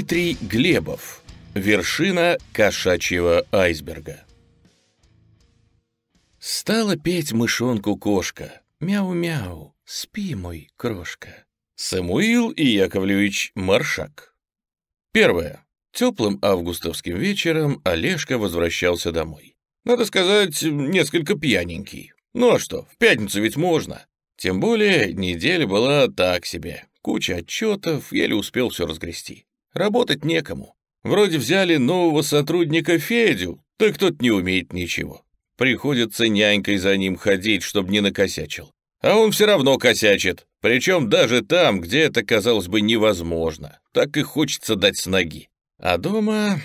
Дмитрий Глебов. Вершина кошачьего айсберга. Стала петь мышонку кошка. Мяу-мяу, спи, мой крошка. Самуил и Яковлевич Маршак. Первое. Теплым августовским вечером Олежка возвращался домой. Надо сказать, несколько пьяненький. Ну а что, в пятницу ведь можно. Тем более, неделя была так себе. Куча отчетов, еле успел все разгрести. Работать некому. Вроде взяли нового сотрудника Федю, так тот не умеет ничего. Приходится нянькой за ним ходить, чтобы не накосячил. А он все равно косячит, причем даже там, где это, казалось бы, невозможно. Так и хочется дать с ноги. А дома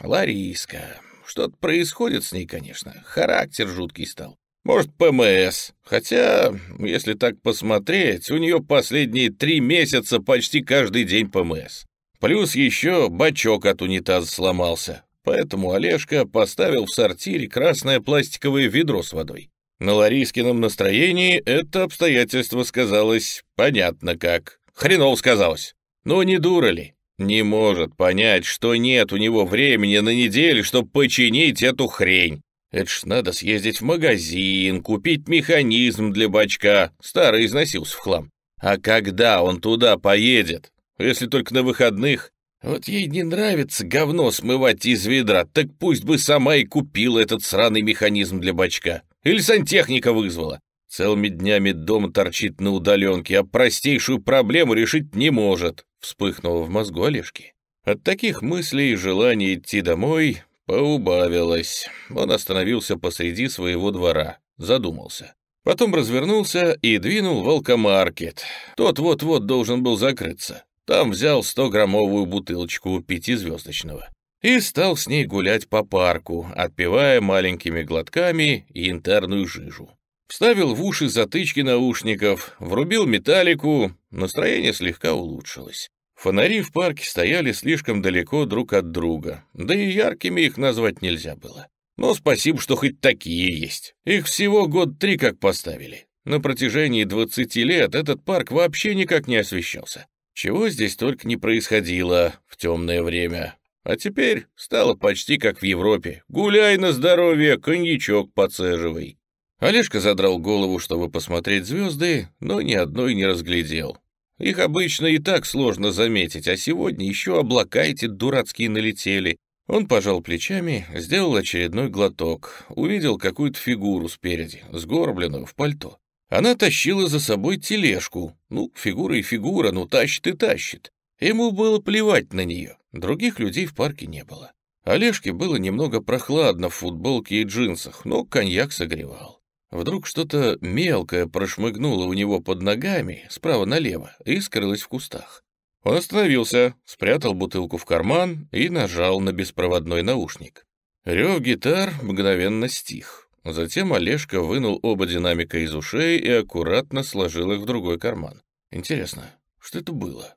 Лариска. Что-то происходит с ней, конечно. Характер жуткий стал. Может, ПМС. Хотя, если так посмотреть, у нее последние три месяца почти каждый день ПМС. Плюс еще бачок от унитаза сломался. Поэтому Олежка поставил в сортире красное пластиковое ведро с водой. На Ларискином настроении это обстоятельство сказалось понятно как. Хренов сказалось. Но не дура ли? Не может понять, что нет у него времени на неделю, чтобы починить эту хрень. Это ж надо съездить в магазин, купить механизм для бачка. Старый износился в хлам. А когда он туда поедет? Если только на выходных. Вот ей не нравится говно смывать из ведра, так пусть бы сама и купила этот сраный механизм для бачка. Или сантехника вызвала. Целыми днями дома торчит на удаленке, а простейшую проблему решить не может, вспыхнуло в мозгу Олежки. От таких мыслей и желания идти домой поубавилось. Он остановился посреди своего двора, задумался. Потом развернулся и двинул в. Тот вот-вот должен был закрыться. Там взял 100-граммовую бутылочку пятизвездочного и стал с ней гулять по парку, отпивая маленькими глотками янтарную жижу. Вставил в уши затычки наушников, врубил металлику, настроение слегка улучшилось. Фонари в парке стояли слишком далеко друг от друга, да и яркими их назвать нельзя было. Но спасибо, что хоть такие есть. Их всего год три как поставили. На протяжении 20 лет этот парк вообще никак не освещался. Чего здесь только не происходило в темное время. А теперь стало почти как в Европе. Гуляй на здоровье, коньячок подсаживай. Олежка задрал голову, чтобы посмотреть звезды, но ни одной не разглядел. Их обычно и так сложно заметить, а сегодня еще облака эти дурацкие налетели. Он пожал плечами, сделал очередной глоток, увидел какую-то фигуру спереди, сгорбленную в пальто. Она тащила за собой тележку. Ну, фигура и фигура, ну тащит и тащит. Ему было плевать на нее. Других людей в парке не было. Олежке было немного прохладно в футболке и джинсах, но коньяк согревал. Вдруг что-то мелкое прошмыгнуло у него под ногами, справа налево, и скрылось в кустах. Он остановился, спрятал бутылку в карман и нажал на беспроводной наушник. Рев гитар мгновенно стих. Затем Олежка вынул оба динамика из ушей и аккуратно сложил их в другой карман. Интересно, что это было?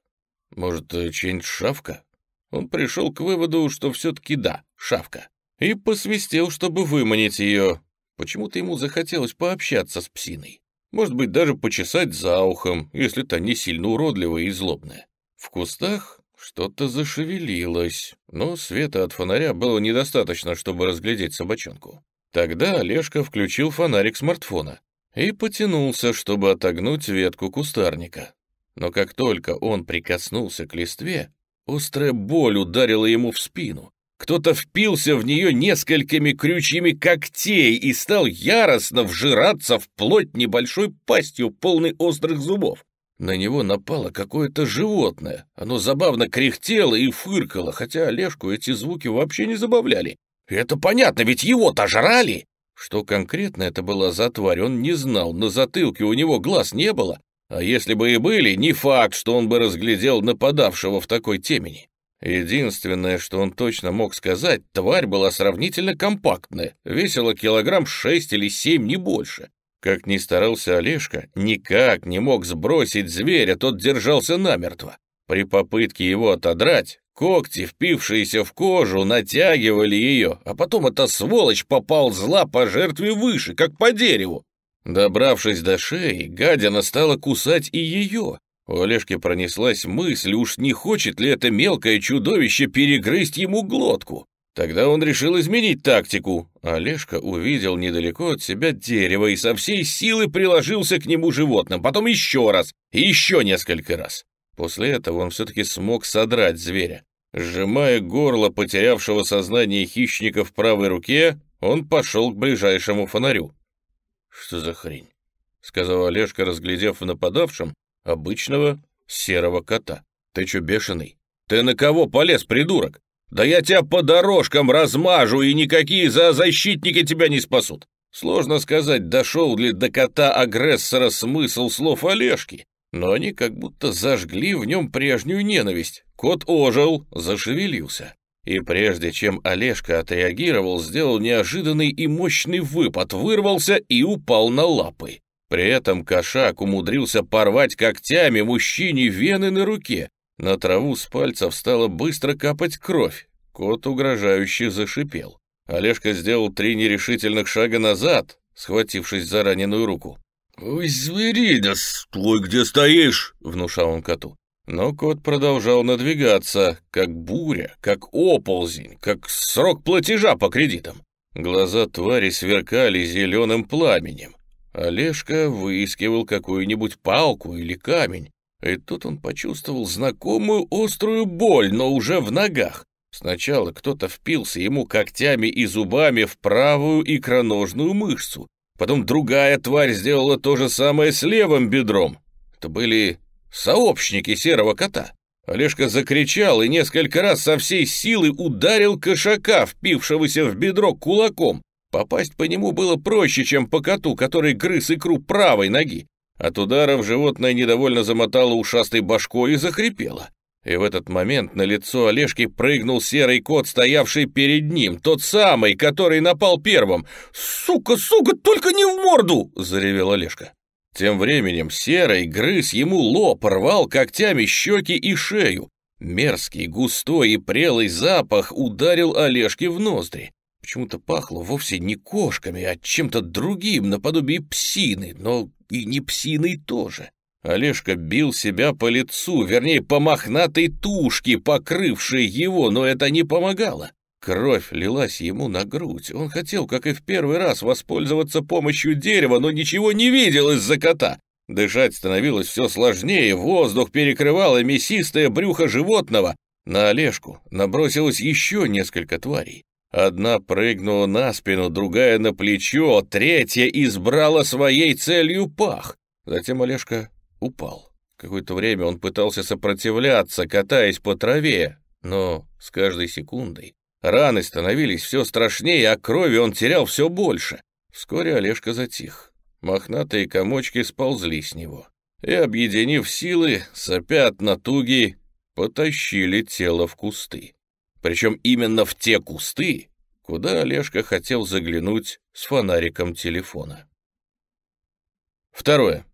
Может, э, чей-нибудь шавка? Он пришел к выводу, что все-таки да, шавка. И посвистел, чтобы выманить ее. Почему-то ему захотелось пообщаться с псиной. Может быть, даже почесать за ухом, если та не сильно уродливая и злобная. В кустах что-то зашевелилось, но света от фонаря было недостаточно, чтобы разглядеть собачонку. Тогда Олежка включил фонарик смартфона и потянулся, чтобы отогнуть ветку кустарника. Но как только он прикоснулся к листве, Острая боль ударила ему в спину. Кто-то впился в нее несколькими крючьями когтей и стал яростно вжираться в плоть небольшой пастью, полной острых зубов. На него напало какое-то животное. Оно забавно кряхтело и фыркало, хотя Олежку эти звуки вообще не забавляли. Это понятно, ведь его-то жрали! Что конкретно это была за тварь, он не знал, на затылке у него глаз не было, а если бы и были, не факт, что он бы разглядел нападавшего в такой темени. Единственное, что он точно мог сказать, тварь была сравнительно компактная, весила килограмм шесть или семь, не больше. Как ни старался Олежка, никак не мог сбросить зверя, тот держался намертво. При попытке его отодрать, когти, впившиеся в кожу, натягивали ее, а потом эта сволочь поползла по жертве выше, как по дереву. Добравшись до шеи, гадина стала кусать и ее. У Олежки пронеслась мысль, уж не хочет ли это мелкое чудовище перегрызть ему глотку. Тогда он решил изменить тактику. Олежка увидел недалеко от себя дерево и со всей силы приложился к нему животным, потом еще раз и еще несколько раз. После этого он все-таки смог содрать зверя. Сжимая горло потерявшего сознание хищника в правой руке, он пошел к ближайшему фонарю. «Что за хрень?» — сказал Олежка, разглядев в нападавшем обычного серого кота. «Ты чё, бешеный? Ты на кого полез, придурок? Да я тебя по дорожкам размажу, и никакие зоозащитники тебя не спасут!» Сложно сказать, дошел ли до кота-агрессора смысл слов Олежки, но они как будто зажгли в нем прежнюю ненависть. Кот ожил, зашевелился. И прежде чем Олежка отреагировал, сделал неожиданный и мощный выпад, вырвался и упал на лапы. При этом кошак умудрился порвать когтями мужчине вены на руке. На траву с пальцев стала быстро капать кровь. Кот угрожающе зашипел. Олежка сделал три нерешительных шага назад, схватившись за раненую руку. «Ой, зверида, стой, где стоишь!» — внушал он коту. Но кот продолжал надвигаться, как буря, как оползень, как срок платежа по кредитам. Глаза твари сверкали зеленым пламенем. Олежка выискивал какую-нибудь палку или камень, и тут он почувствовал знакомую острую боль, но уже в ногах. Сначала кто-то впился ему когтями и зубами в правую икроножную мышцу, потом другая тварь сделала то же самое с левым бедром. Это были сообщники серого кота. Олежка закричал и несколько раз со всей силы ударил кошака, впившегося в бедро кулаком. Попасть по нему было проще, чем по коту, который грыз икру правой ноги. От ударов животное недовольно замотало ушастой башкой и захрипело. И в этот момент на лицо Олежки прыгнул серый кот, стоявший перед ним, тот самый, который напал первым. «Сука, сука, только не в морду!» — заревел Олежка. Тем временем серый грыз ему лоб, рвал когтями щеки и шею. Мерзкий, густой и прелый запах ударил Олежке в ноздри. Почему-то пахло вовсе не кошками, а чем-то другим, наподобие псины, но и не псиной тоже. Олежка бил себя по лицу, вернее, по мохнатой тушке, покрывшей его, но это не помогало. Кровь лилась ему на грудь. Он хотел, как и в первый раз, воспользоваться помощью дерева, но ничего не видел из-за кота. Дышать становилось все сложнее, воздух перекрывало мясистое брюхо животного. На Олежку набросилось еще несколько тварей. Одна прыгнула на спину, другая на плечо, третья избрала своей целью пах. Затем Олежка упал. Какое-то время он пытался сопротивляться, катаясь по траве, но с каждой секундой раны становились все страшнее, а крови он терял все больше. Вскоре Олежка затих. Мохнатые комочки сползли с него и, объединив силы, сопя натуги, потащили тело в кусты. Причем именно в те кусты, куда Олежка хотел заглянуть с фонариком телефона. Второе.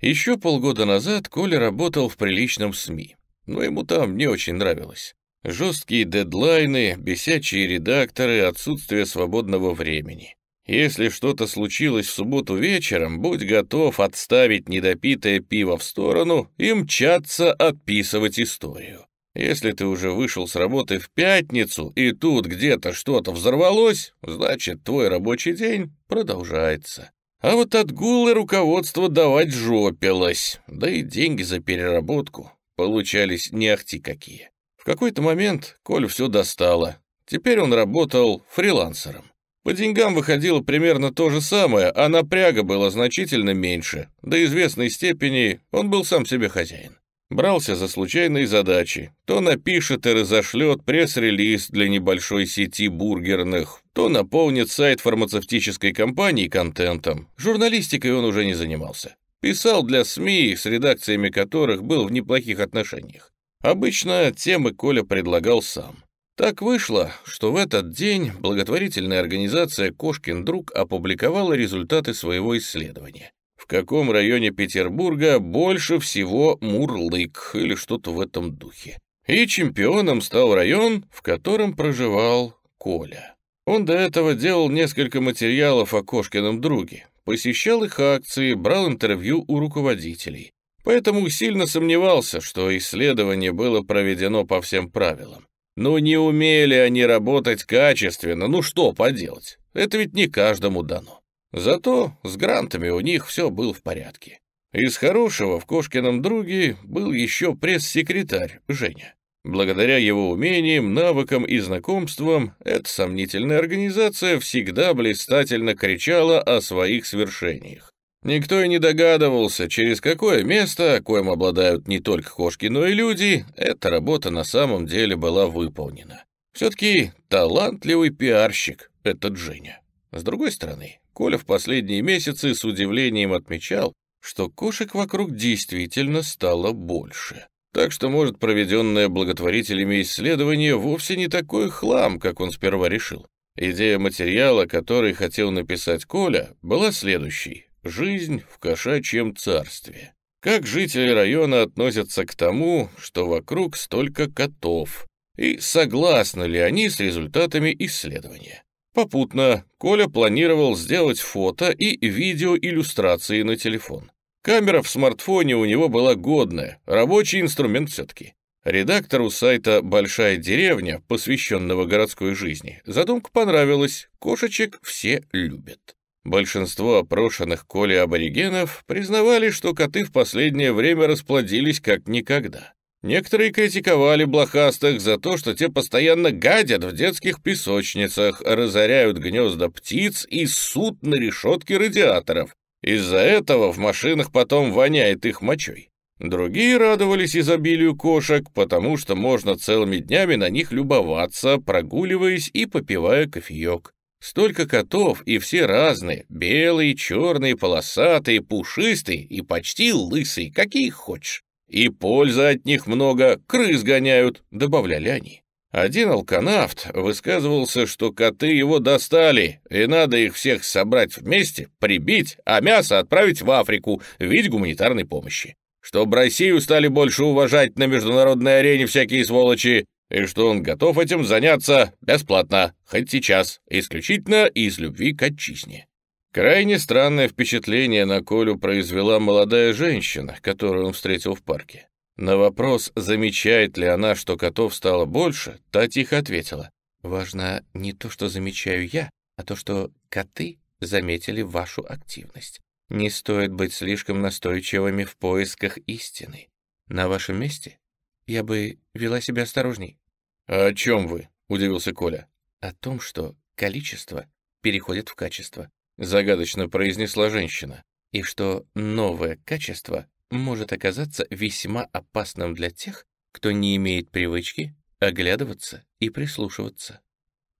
Еще полгода назад Коля работал в приличном СМИ, но ему там не очень нравилось. Жесткие дедлайны, бесячие редакторы, отсутствие свободного времени. Если что-то случилось в субботу вечером, будь готов отставить недопитое пиво в сторону и мчаться отписывать историю. Если ты уже вышел с работы в пятницу, и тут где-то что-то взорвалось, значит, твой рабочий день продолжается. А вот отгулы руководство давать жопилось, да и деньги за переработку получались не ахти какие. В какой-то момент Коль все достало. Теперь он работал фрилансером. По деньгам выходило примерно то же самое, а напряга было значительно меньше. До известной степени он был сам себе хозяин. Брался за случайные задачи. То напишет и разошлет пресс-релиз для небольшой сети бургерных, то наполнит сайт фармацевтической компании контентом. Журналистикой он уже не занимался. Писал для СМИ, с редакциями которых был в неплохих отношениях. Обычно темы Коля предлагал сам. Так вышло, что в этот день благотворительная организация «Кошкин друг» опубликовала результаты своего исследования в каком районе Петербурга больше всего мурлык или что-то в этом духе. И чемпионом стал район, в котором проживал Коля. Он до этого делал несколько материалов о Кошкином друге, посещал их акции, брал интервью у руководителей. поэтому сильно сомневался, что исследование было проведено по всем правилам. Но не умели они работать качественно, ну что поделать, это ведь не каждому дано. Зато с грантами у них все было в порядке. Из хорошего в Кошкином друге был еще пресс-секретарь Женя. Благодаря его умениям, навыкам и знакомствам, эта сомнительная организация всегда блистательно кричала о своих свершениях. Никто и не догадывался, через какое место, коим обладают не только кошки, но и люди, эта работа на самом деле была выполнена. Все-таки талантливый пиарщик этот Женя. С другой стороны, Коля в последние месяцы с удивлением отмечал, что кошек вокруг действительно стало больше. Так что, может, проведенное благотворителями исследование вовсе не такой хлам, как он сперва решил. Идея материала, который хотел написать Коля, была следующей. «Жизнь в кошачьем царстве». Как жители района относятся к тому, что вокруг столько котов, и согласны ли они с результатами исследования. Попутно Коля планировал сделать фото и видеоиллюстрации на телефон. Камера в смартфоне у него была годная, рабочий инструмент все-таки. Редактору сайта «Большая деревня», посвященного городской жизни, задумка понравилась, кошечек все любят. Большинство опрошенных Коли аборигенов признавали, что коты в последнее время расплодились как никогда. Некоторые критиковали блохастых за то, что те постоянно гадят в детских песочницах, разоряют гнезда птиц и суд на решетке радиаторов, из-за этого в машинах потом воняет их мочой. Другие радовались изобилию кошек, потому что можно целыми днями на них любоваться, прогуливаясь и попивая кофеек. Столько котов, и все разные, белые, черные, полосатые, пушистые и почти лысые, какие хочешь. И пользы от них много, крыс гоняют, добавляли они. Один алканавт высказывался, что коты его достали, и надо их всех собрать вместе, прибить, а мясо отправить в Африку в виде гуманитарной помощи. Чтобы Россию стали больше уважать на международной арене всякие сволочи, и что он готов этим заняться бесплатно, хоть сейчас, исключительно из любви к отчизне. Крайне странное впечатление на Колю произвела молодая женщина, которую он встретил в парке. На вопрос, замечает ли она, что котов стало больше, та тихо ответила. «Важно не то, что замечаю я, а то, что коты заметили вашу активность. Не стоит быть слишком настойчивыми в поисках истины. На вашем месте я бы вела себя осторожней». «А о чем вы?» — удивился Коля. «О том, что количество переходит в качество», — загадочно произнесла женщина. «И что новое качество может оказаться весьма опасным для тех, кто не имеет привычки оглядываться и прислушиваться.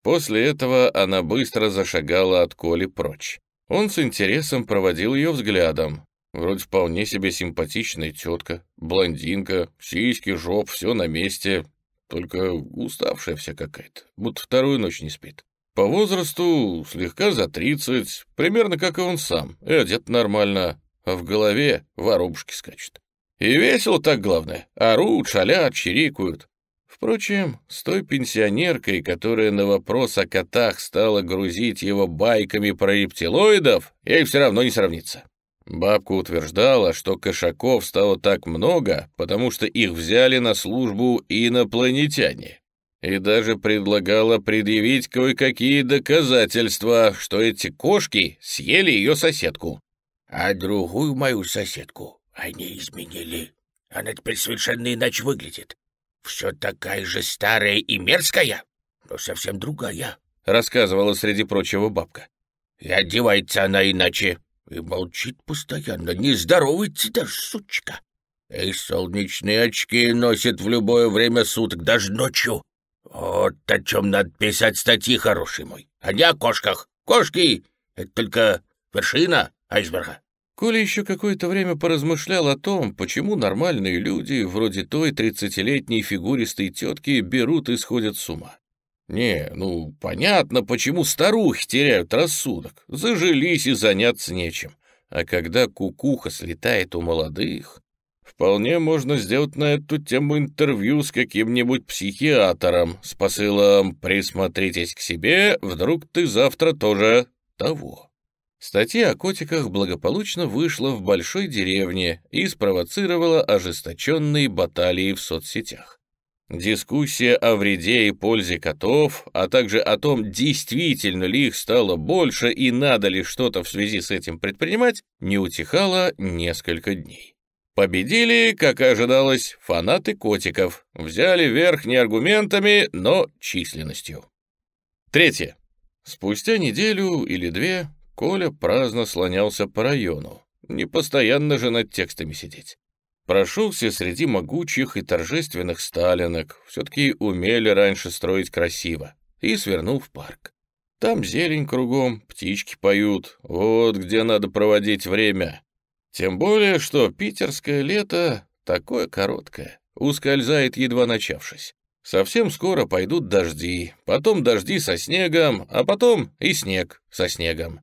После этого она быстро зашагала от Коли прочь. Он с интересом проводил ее взглядом. Вроде вполне себе симпатичная тетка, блондинка, сиськи, жоп, все на месте, только уставшая вся какая-то, будто вторую ночь не спит. По возрасту слегка за тридцать, примерно как и он сам, и одет нормально, а в голове воробушки скачут. И весело так, главное. Орут, шалят, чирикают. Впрочем, с той пенсионеркой, которая на вопрос о котах стала грузить его байками про рептилоидов, ей все равно не сравнится. Бабка утверждала, что кошаков стало так много, потому что их взяли на службу инопланетяне. И даже предлагала предъявить кое-какие доказательства, что эти кошки съели ее соседку а другую мою соседку они изменили. Она теперь совершенно иначе выглядит. Все такая же старая и мерзкая, но совсем другая», — рассказывала среди прочего бабка. «И одевается она иначе, и молчит постоянно, не здоровается даже, сучка. И солнечные очки носит в любое время суток, даже ночью. Вот о чем надо писать статьи, хороший мой, а не о кошках. Кошки — это только вершина айсберга. Коля еще какое-то время поразмышлял о том, почему нормальные люди, вроде той тридцатилетней фигуристой тетки, берут и сходят с ума. Не, ну, понятно, почему старухи теряют рассудок, зажились и заняться нечем. А когда кукуха слетает у молодых, вполне можно сделать на эту тему интервью с каким-нибудь психиатром с посылом «Присмотритесь к себе, вдруг ты завтра тоже того». Статья о котиках благополучно вышла в большой деревне и спровоцировала ожесточенные баталии в соцсетях. Дискуссия о вреде и пользе котов, а также о том, действительно ли их стало больше и надо ли что-то в связи с этим предпринимать, не утихала несколько дней. Победили, как и ожидалось, фанаты котиков. Взяли верх не аргументами, но численностью. Третье. Спустя неделю или две Коля праздно слонялся по району. Не постоянно же над текстами сидеть. Прошелся среди могучих и торжественных сталинок, все-таки умели раньше строить красиво, и свернул в парк. Там зелень кругом, птички поют, вот где надо проводить время. Тем более, что питерское лето такое короткое, ускользает едва начавшись. Совсем скоро пойдут дожди, потом дожди со снегом, а потом и снег со снегом.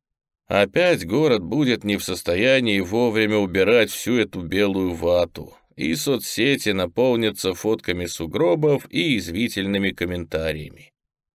Опять город будет не в состоянии вовремя убирать всю эту белую вату, и соцсети наполнятся фотками сугробов и извительными комментариями.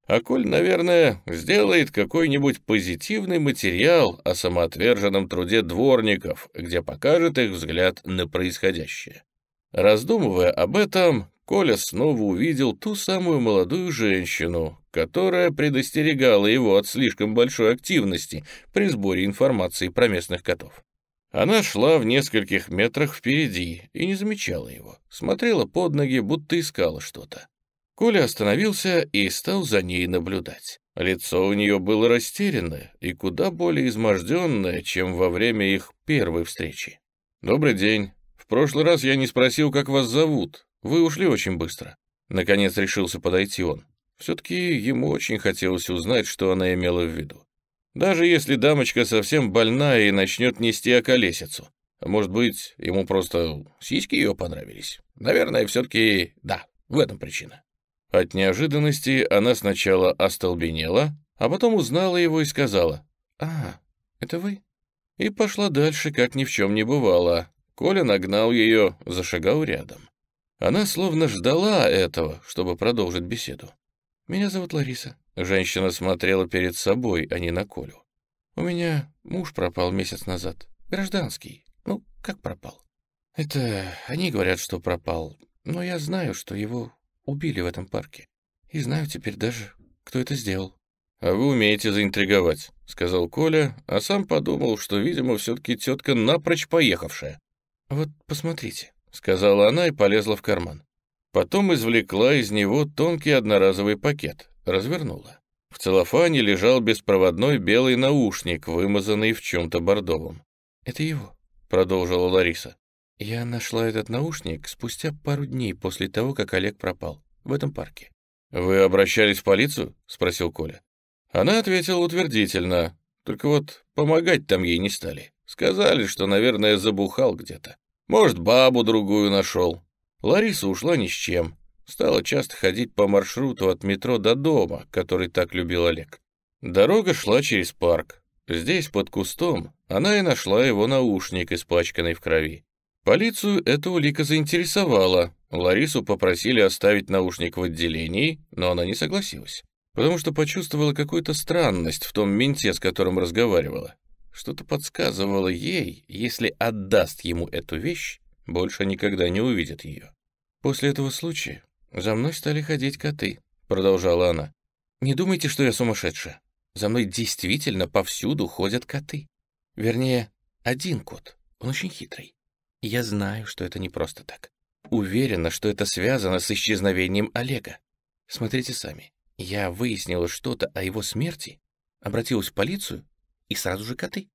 А Коль, наверное, сделает какой-нибудь позитивный материал о самоотверженном труде дворников, где покажет их взгляд на происходящее. Раздумывая об этом, Коля снова увидел ту самую молодую женщину, которая предостерегала его от слишком большой активности при сборе информации про местных котов. Она шла в нескольких метрах впереди и не замечала его, смотрела под ноги, будто искала что-то. Коля остановился и стал за ней наблюдать. Лицо у нее было растерянное и куда более изможденное, чем во время их первой встречи. «Добрый день. В прошлый раз я не спросил, как вас зовут. Вы ушли очень быстро. Наконец решился подойти он. Все-таки ему очень хотелось узнать, что она имела в виду. Даже если дамочка совсем больная и начнет нести околесицу. Может быть, ему просто сиськи ее понравились? Наверное, все-таки да, в этом причина. От неожиданности она сначала остолбенела, а потом узнала его и сказала «А, это вы?» И пошла дальше, как ни в чем не бывало. Коля нагнал ее, зашагал рядом. Она словно ждала этого, чтобы продолжить беседу. «Меня зовут Лариса». Женщина смотрела перед собой, а не на Колю. «У меня муж пропал месяц назад. Гражданский. Ну, как пропал?» «Это они говорят, что пропал. Но я знаю, что его убили в этом парке. И знаю теперь даже, кто это сделал». «А вы умеете заинтриговать», — сказал Коля, а сам подумал, что, видимо, все-таки тетка напрочь поехавшая. «Вот посмотрите, — сказала она и полезла в карман. Потом извлекла из него тонкий одноразовый пакет, развернула. В целлофане лежал беспроводной белый наушник, вымазанный в чем-то бордовом. «Это его», — продолжила Лариса. «Я нашла этот наушник спустя пару дней после того, как Олег пропал, в этом парке». «Вы обращались в полицию?» — спросил Коля. Она ответила утвердительно, только вот помогать там ей не стали. Сказали, что, наверное, забухал где-то. Может, бабу другую нашел. Лариса ушла ни с чем. Стала часто ходить по маршруту от метро до дома, который так любил Олег. Дорога шла через парк. Здесь, под кустом, она и нашла его наушник, испачканный в крови. Полицию эта улика заинтересовала. Ларису попросили оставить наушник в отделении, но она не согласилась, потому что почувствовала какую-то странность в том менте, с которым разговаривала. Что-то подсказывало ей, если отдаст ему эту вещь, больше никогда не увидит ее. «После этого случая за мной стали ходить коты», — продолжала она. «Не думайте, что я сумасшедшая. За мной действительно повсюду ходят коты. Вернее, один кот, он очень хитрый. Я знаю, что это не просто так. Уверена, что это связано с исчезновением Олега. Смотрите сами. Я выяснила что-то о его смерти, обратилась в полицию и сразу же коты.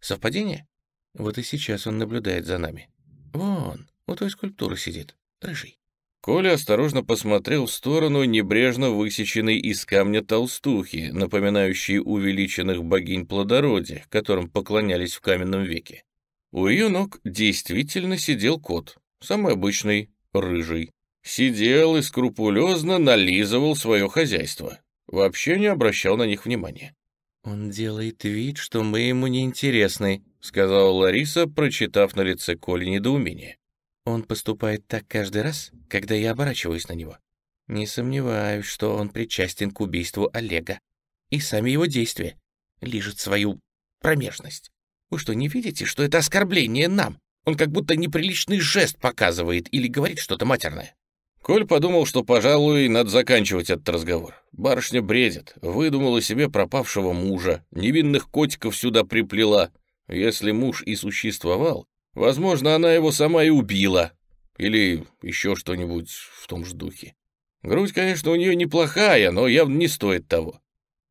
Совпадение? Вот и сейчас он наблюдает за нами. Вон, у той скульптуры сидит, рыжий. Коля осторожно посмотрел в сторону небрежно высеченной из камня толстухи, напоминающей увеличенных богинь плодородия, которым поклонялись в каменном веке. У ее ног действительно сидел кот, самый обычный, рыжий. Сидел и скрупулезно нализывал свое хозяйство. Вообще не обращал на них внимания. «Он делает вид, что мы ему не интересны», — сказала Лариса, прочитав на лице Коли недоумение. «Он поступает так каждый раз, когда я оборачиваюсь на него. Не сомневаюсь, что он причастен к убийству Олега. И сами его действия. Лежит свою промежность. Вы что, не видите, что это оскорбление нам? Он как будто неприличный жест показывает или говорит что-то матерное». Коль подумал, что, пожалуй, надо заканчивать этот разговор. Барышня бредит, выдумала себе пропавшего мужа, невинных котиков сюда приплела. Если муж и существовал, возможно, она его сама и убила. Или еще что-нибудь в том же духе. Грудь, конечно, у нее неплохая, но явно не стоит того.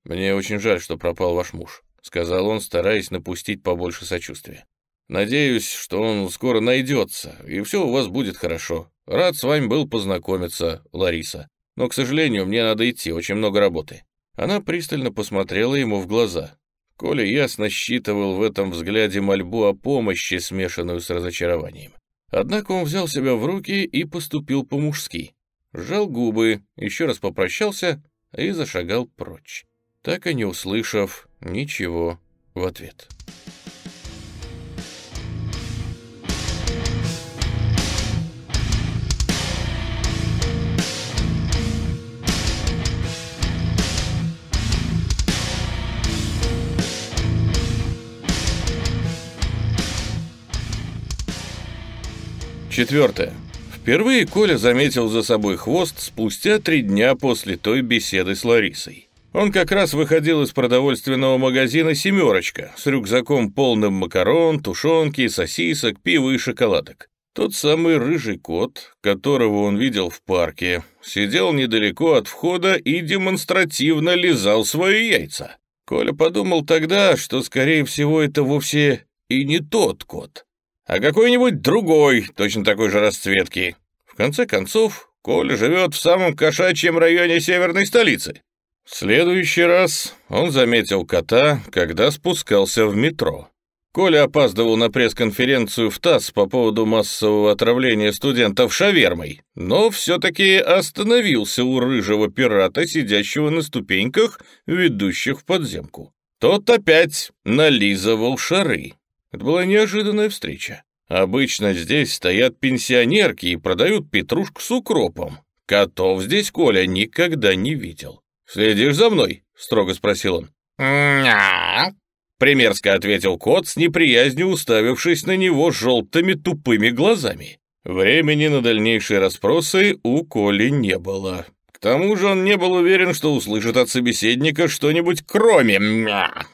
«Мне очень жаль, что пропал ваш муж», — сказал он, стараясь напустить побольше сочувствия. «Надеюсь, что он скоро найдется, и все у вас будет хорошо. Рад с вами был познакомиться, Лариса. Но, к сожалению, мне надо идти, очень много работы». Она пристально посмотрела ему в глаза. Коля ясно считывал в этом взгляде мольбу о помощи, смешанную с разочарованием. Однако он взял себя в руки и поступил по-мужски. Сжал губы, еще раз попрощался и зашагал прочь, так и не услышав ничего в ответ. Четвертое. Впервые Коля заметил за собой хвост спустя три дня после той беседы с Ларисой. Он как раз выходил из продовольственного магазина «Семерочка» с рюкзаком полным макарон, тушенки, сосисок, пива и шоколадок. Тот самый рыжий кот, которого он видел в парке, сидел недалеко от входа и демонстративно лизал свои яйца. Коля подумал тогда, что, скорее всего, это вовсе и не тот кот, а какой-нибудь другой, точно такой же расцветки. В конце концов, Коля живет в самом кошачьем районе северной столицы. В следующий раз он заметил кота, когда спускался в метро. Коля опаздывал на пресс-конференцию в ТАСС по поводу массового отравления студентов шавермой, но все-таки остановился у рыжего пирата, сидящего на ступеньках, ведущих в подземку. Тот опять нализывал шары. Это была неожиданная встреча. Обычно здесь стоят пенсионерки и продают петрушку с укропом. Котов здесь Коля никогда не видел. «Следишь за мной?» — строго спросил он. «Ня!» — примерзко ответил кот, с неприязнью уставившись на него желтыми тупыми глазами. Времени на дальнейшие расспросы у Коли не было. К тому же он не был уверен, что услышит от собеседника что-нибудь кроме «мя».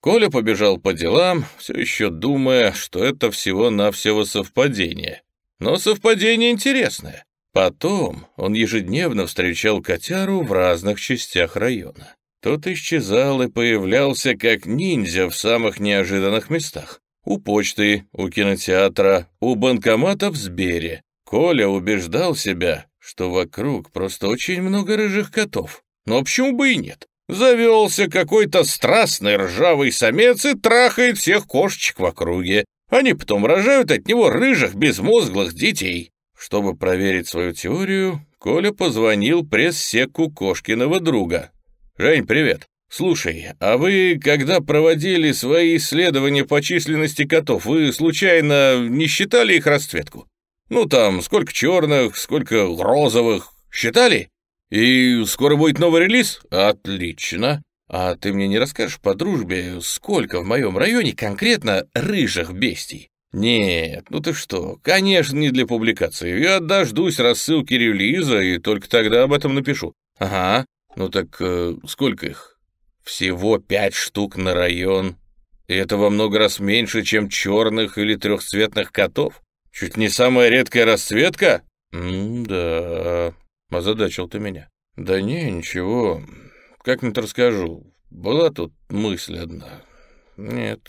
Коля побежал по делам, все еще думая, что это всего-навсего совпадение. Но совпадение интересное. Потом он ежедневно встречал котяру в разных частях района. Тот исчезал и появлялся как ниндзя в самых неожиданных местах. У почты, у кинотеатра, у банкомата в Сбере. Коля убеждал себя, что вокруг просто очень много рыжих котов. Но почему бы и нет? Завелся какой-то страстный ржавый самец и трахает всех кошечек в округе. Они потом рожают от него рыжих безмозглых детей. Чтобы проверить свою теорию, Коля позвонил пресс-секу Кошкиного друга. «Жень, привет. Слушай, а вы, когда проводили свои исследования по численности котов, вы случайно не считали их расцветку? Ну там, сколько черных, сколько розовых. Считали?» «И скоро будет новый релиз?» «Отлично. А ты мне не расскажешь по дружбе, сколько в моем районе конкретно рыжих бестий?» «Нет, ну ты что, конечно, не для публикации. Я дождусь рассылки релиза и только тогда об этом напишу». «Ага, ну так э, сколько их?» «Всего пять штук на район. И это во много раз меньше, чем черных или трехцветных котов? Чуть не самая редкая расцветка?» «М-да...» Озадачил ты меня. Да не, ничего. Как-нибудь расскажу. Была тут мысль одна. Нет,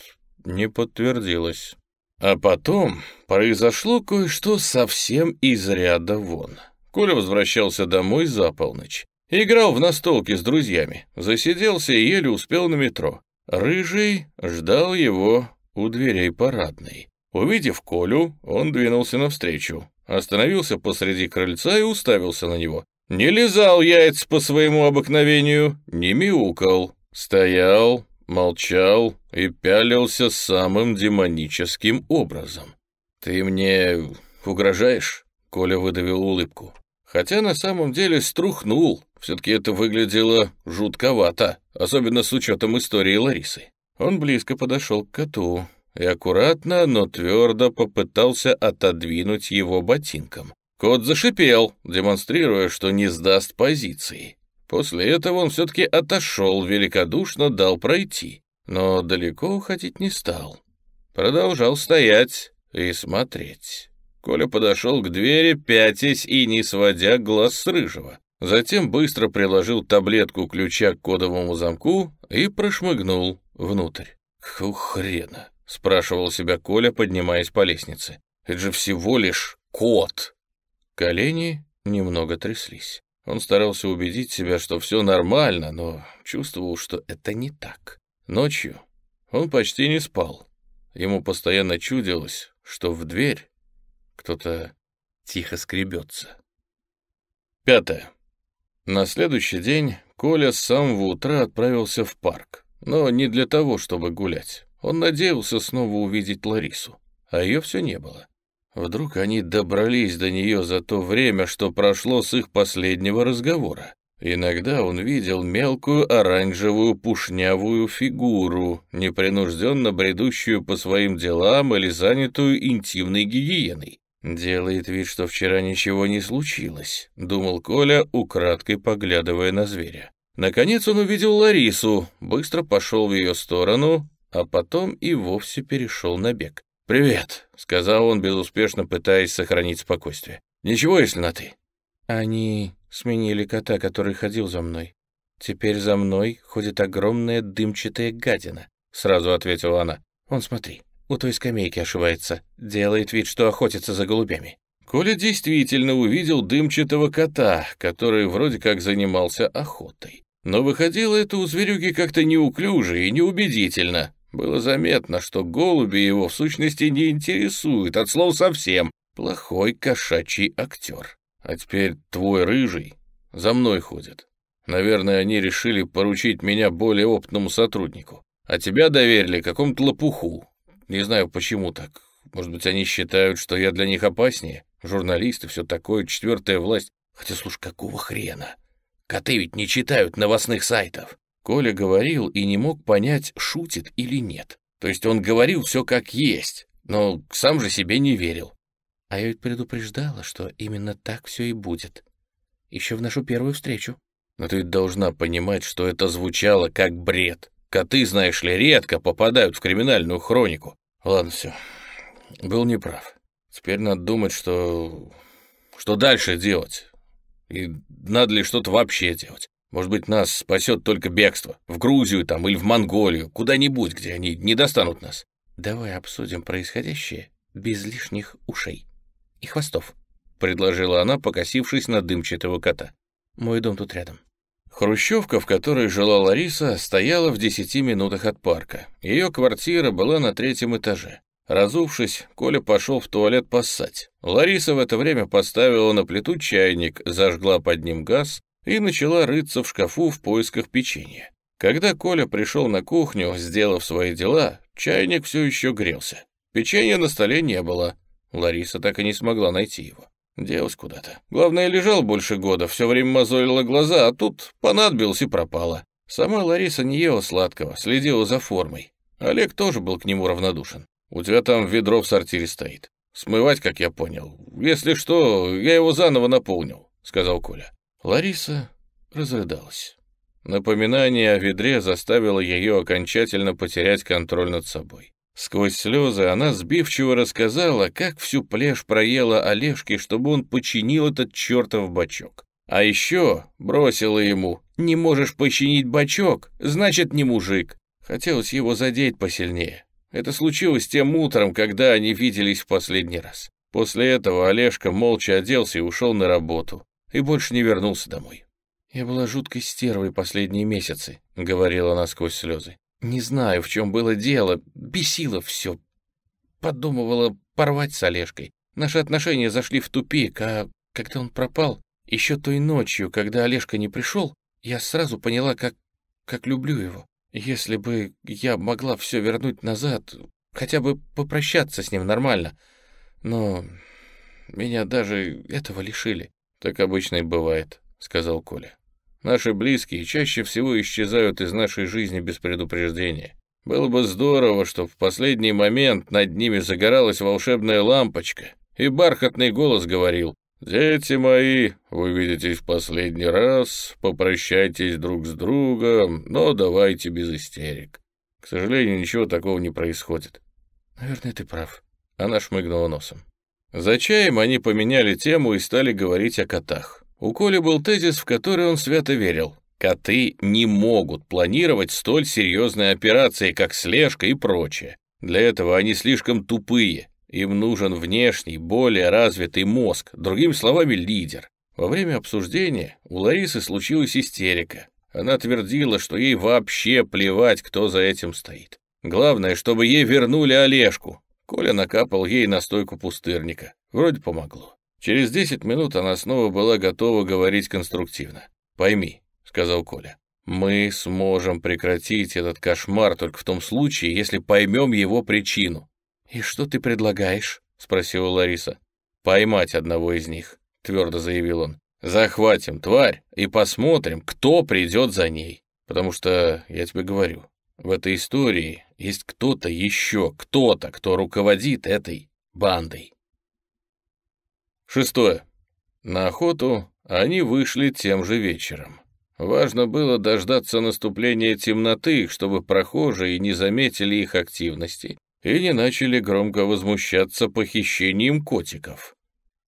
не подтвердилась. А потом произошло кое-что совсем из ряда вон. Коля возвращался домой за полночь. Играл в настолки с друзьями. Засиделся и еле успел на метро. Рыжий ждал его у дверей парадной. Увидев Колю, он двинулся навстречу. Остановился посреди крыльца и уставился на него. Не лизал яйца по своему обыкновению, не мяукал. Стоял, молчал и пялился самым демоническим образом. «Ты мне угрожаешь?» — Коля выдавил улыбку. Хотя на самом деле струхнул. Все-таки это выглядело жутковато, особенно с учетом истории Ларисы. Он близко подошел к коту и аккуратно, но твердо попытался отодвинуть его ботинком. Кот зашипел, демонстрируя, что не сдаст позиции. После этого он все-таки отошел, великодушно дал пройти, но далеко уходить не стал. Продолжал стоять и смотреть. Коля подошел к двери, пятясь и не сводя глаз с рыжего. Затем быстро приложил таблетку ключа к кодовому замку и прошмыгнул внутрь. «Ху хрена?» — спрашивал себя Коля, поднимаясь по лестнице. «Это же всего лишь кот!» Колени немного тряслись. Он старался убедить себя, что все нормально, но чувствовал, что это не так. Ночью он почти не спал. Ему постоянно чудилось, что в дверь кто-то тихо скребется. Пятое. На следующий день Коля с самого утра отправился в парк, но не для того, чтобы гулять. Он надеялся снова увидеть Ларису, а ее все не было. Вдруг они добрались до нее за то время, что прошло с их последнего разговора. Иногда он видел мелкую оранжевую пушнявую фигуру, непринужденно бредущую по своим делам или занятую интимной гигиеной. «Делает вид, что вчера ничего не случилось», — думал Коля, украдкой поглядывая на зверя. Наконец он увидел Ларису, быстро пошел в ее сторону, а потом и вовсе перешел на бег. «Привет», — сказал он, безуспешно пытаясь сохранить спокойствие. «Ничего, если на «ты». Они сменили кота, который ходил за мной. Теперь за мной ходит огромная дымчатая гадина, — сразу ответила она. «Вон, смотри, у той скамейки ошивается, делает вид, что охотится за голубями». Коля действительно увидел дымчатого кота, который вроде как занимался охотой. Но выходило это у зверюги как-то неуклюже и неубедительно. Было заметно, что голуби его в сущности не интересуют, от слов совсем. Плохой кошачий актер. А теперь твой рыжий за мной ходит. Наверное, они решили поручить меня более опытному сотруднику. А тебя доверили какому-то лопуху. Не знаю, почему так. Может быть, они считают, что я для них опаснее? Журналисты, все такое, четвертая власть. Хотя, слушай, какого хрена? Коты ведь не читают новостных сайтов. Коля говорил и не мог понять, шутит или нет. То есть он говорил все как есть, но сам же себе не верил. А я ведь предупреждала, что именно так все и будет. Еще в нашу первую встречу. Но ты должна понимать, что это звучало как бред. Коты, знаешь ли, редко попадают в криминальную хронику. Ладно, все. Был неправ. Теперь надо думать, что... Что дальше делать? И надо ли что-то вообще делать? Может быть, нас спасет только бегство. В Грузию там или в Монголию. Куда-нибудь, где они не достанут нас. Давай обсудим происходящее без лишних ушей и хвостов», — предложила она, покосившись на дымчатого кота. «Мой дом тут рядом». Хрущевка, в которой жила Лариса, стояла в десяти минутах от парка. Ее квартира была на третьем этаже. Разувшись, Коля пошел в туалет поссать. Лариса в это время поставила на плиту чайник, зажгла под ним газ и начала рыться в шкафу в поисках печенья. Когда Коля пришел на кухню, сделав свои дела, чайник все еще грелся. Печенья на столе не было. Лариса так и не смогла найти его. Делась куда-то. Главное, лежал больше года, все время мозолила глаза, а тут понадобилась и пропала. Сама Лариса не ела сладкого, следила за формой. Олег тоже был к нему равнодушен. «У тебя там ведро в сортире стоит. Смывать, как я понял. Если что, я его заново наполнил», — сказал Коля. Лариса разрыдалась. Напоминание о ведре заставило ее окончательно потерять контроль над собой. Сквозь слезы она сбивчиво рассказала, как всю плешь проела Олежке, чтобы он починил этот чертов бачок. А еще бросила ему «Не можешь починить бачок, значит, не мужик». Хотелось его задеть посильнее. Это случилось тем утром, когда они виделись в последний раз. После этого Олежка молча оделся и ушел на работу. И больше не вернулся домой. «Я была жуткой стервой последние месяцы», — говорила она сквозь слезы. Не знаю, в чем было дело, бесило все. Подумывала порвать с Олежкой. Наши отношения зашли в тупик, а когда он пропал, еще той ночью, когда Олежка не пришел, я сразу поняла, как, как люблю его. Если бы я могла все вернуть назад, хотя бы попрощаться с ним нормально. Но меня даже этого лишили. Так обычно и бывает, сказал Коля. Наши близкие чаще всего исчезают из нашей жизни без предупреждения. Было бы здорово, чтобы в последний момент над ними загоралась волшебная лампочка, и бархатный голос говорил «Дети мои, вы видитесь в последний раз, попрощайтесь друг с другом, но давайте без истерик». К сожалению, ничего такого не происходит. «Наверное, ты прав». Она шмыгнула носом. За чаем они поменяли тему и стали говорить о котах. У Коли был тезис, в который он свято верил. Коты не могут планировать столь серьезные операции, как слежка и прочее. Для этого они слишком тупые. Им нужен внешний, более развитый мозг, другими словами, лидер. Во время обсуждения у Ларисы случилась истерика. Она твердила, что ей вообще плевать, кто за этим стоит. Главное, чтобы ей вернули Олежку. Коля накапал ей настойку пустырника. Вроде помогло. Через 10 минут она снова была готова говорить конструктивно. «Пойми», — сказал Коля, — «мы сможем прекратить этот кошмар только в том случае, если поймем его причину». «И что ты предлагаешь?» — спросила Лариса. «Поймать одного из них», — твердо заявил он. «Захватим тварь и посмотрим, кто придет за ней. Потому что, я тебе говорю, в этой истории есть кто-то еще, кто-то, кто руководит этой бандой. Шестое. На охоту они вышли тем же вечером. Важно было дождаться наступления темноты, чтобы прохожие не заметили их активности и не начали громко возмущаться похищением котиков.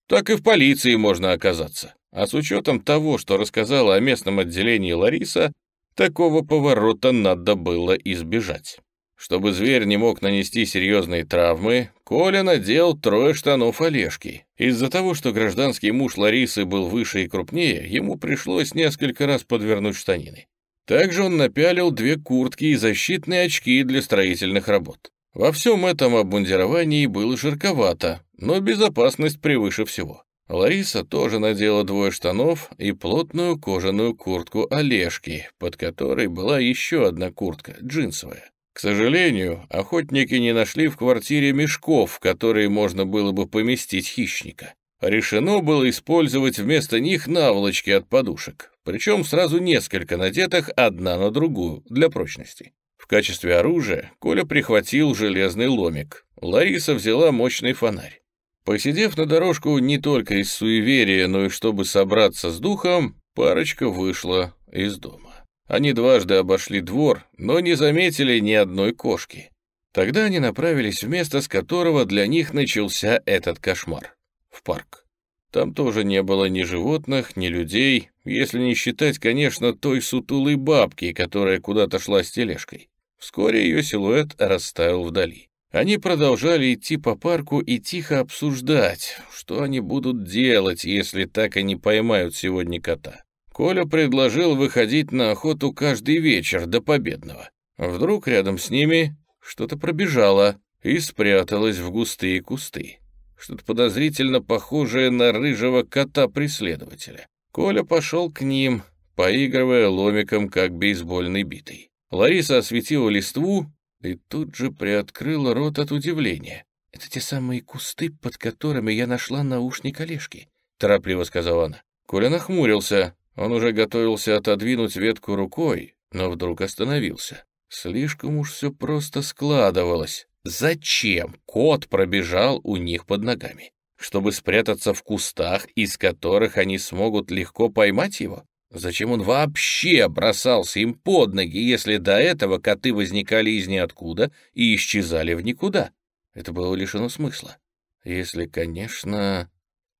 Так и в полиции можно оказаться. А с учетом того, что рассказала о местном отделении Лариса, Такого поворота надо было избежать. Чтобы зверь не мог нанести серьезные травмы, Коля надел трое штанов Олежки. Из-за того, что гражданский муж Ларисы был выше и крупнее, ему пришлось несколько раз подвернуть штанины. Также он напялил две куртки и защитные очки для строительных работ. Во всем этом обмундировании было жарковато, но безопасность превыше всего. Лариса тоже надела двое штанов и плотную кожаную куртку Олежки, под которой была еще одна куртка, джинсовая. К сожалению, охотники не нашли в квартире мешков, в которые можно было бы поместить хищника. Решено было использовать вместо них наволочки от подушек, причем сразу несколько надетых одна на другую, для прочности. В качестве оружия Коля прихватил железный ломик. Лариса взяла мощный фонарь. Посидев на дорожку не только из суеверия, но и чтобы собраться с духом, парочка вышла из дома. Они дважды обошли двор, но не заметили ни одной кошки. Тогда они направились в место, с которого для них начался этот кошмар — в парк. Там тоже не было ни животных, ни людей, если не считать, конечно, той сутулой бабки, которая куда-то шла с тележкой. Вскоре ее силуэт растаял вдали. Они продолжали идти по парку и тихо обсуждать, что они будут делать, если так и не поймают сегодня кота. Коля предложил выходить на охоту каждый вечер до победного. Вдруг рядом с ними что-то пробежало и спряталось в густые кусты. Что-то подозрительно похожее на рыжего кота-преследователя. Коля пошел к ним, поигрывая ломиком, как бейсбольной битой. Лариса осветила листву и тут же приоткрыла рот от удивления. «Это те самые кусты, под которыми я нашла наушник Олежки», — торопливо сказала она. Коля нахмурился. Он уже готовился отодвинуть ветку рукой, но вдруг остановился. Слишком уж все просто складывалось. Зачем кот пробежал у них под ногами? Чтобы спрятаться в кустах, из которых они смогут легко поймать его? Зачем он вообще бросался им под ноги, если до этого коты возникали из ниоткуда и исчезали в никуда? Это было лишено смысла. Если, конечно,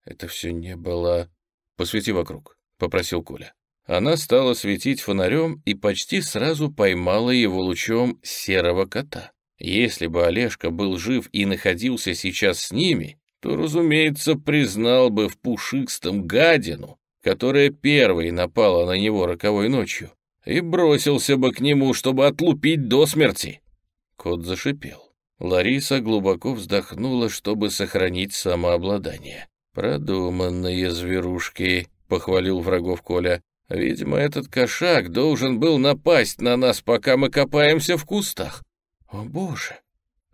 это все не было... «Посвети вокруг», — попросил Коля. Она стала светить фонарем и почти сразу поймала его лучом серого кота. Если бы Олежка был жив и находился сейчас с ними, то, разумеется, признал бы в пушистом гадину, которая первой напала на него роковой ночью, и бросился бы к нему, чтобы отлупить до смерти. Кот зашипел. Лариса глубоко вздохнула, чтобы сохранить самообладание. «Продуманные зверушки», — похвалил врагов Коля. «Видимо, этот кошак должен был напасть на нас, пока мы копаемся в кустах». «О, боже!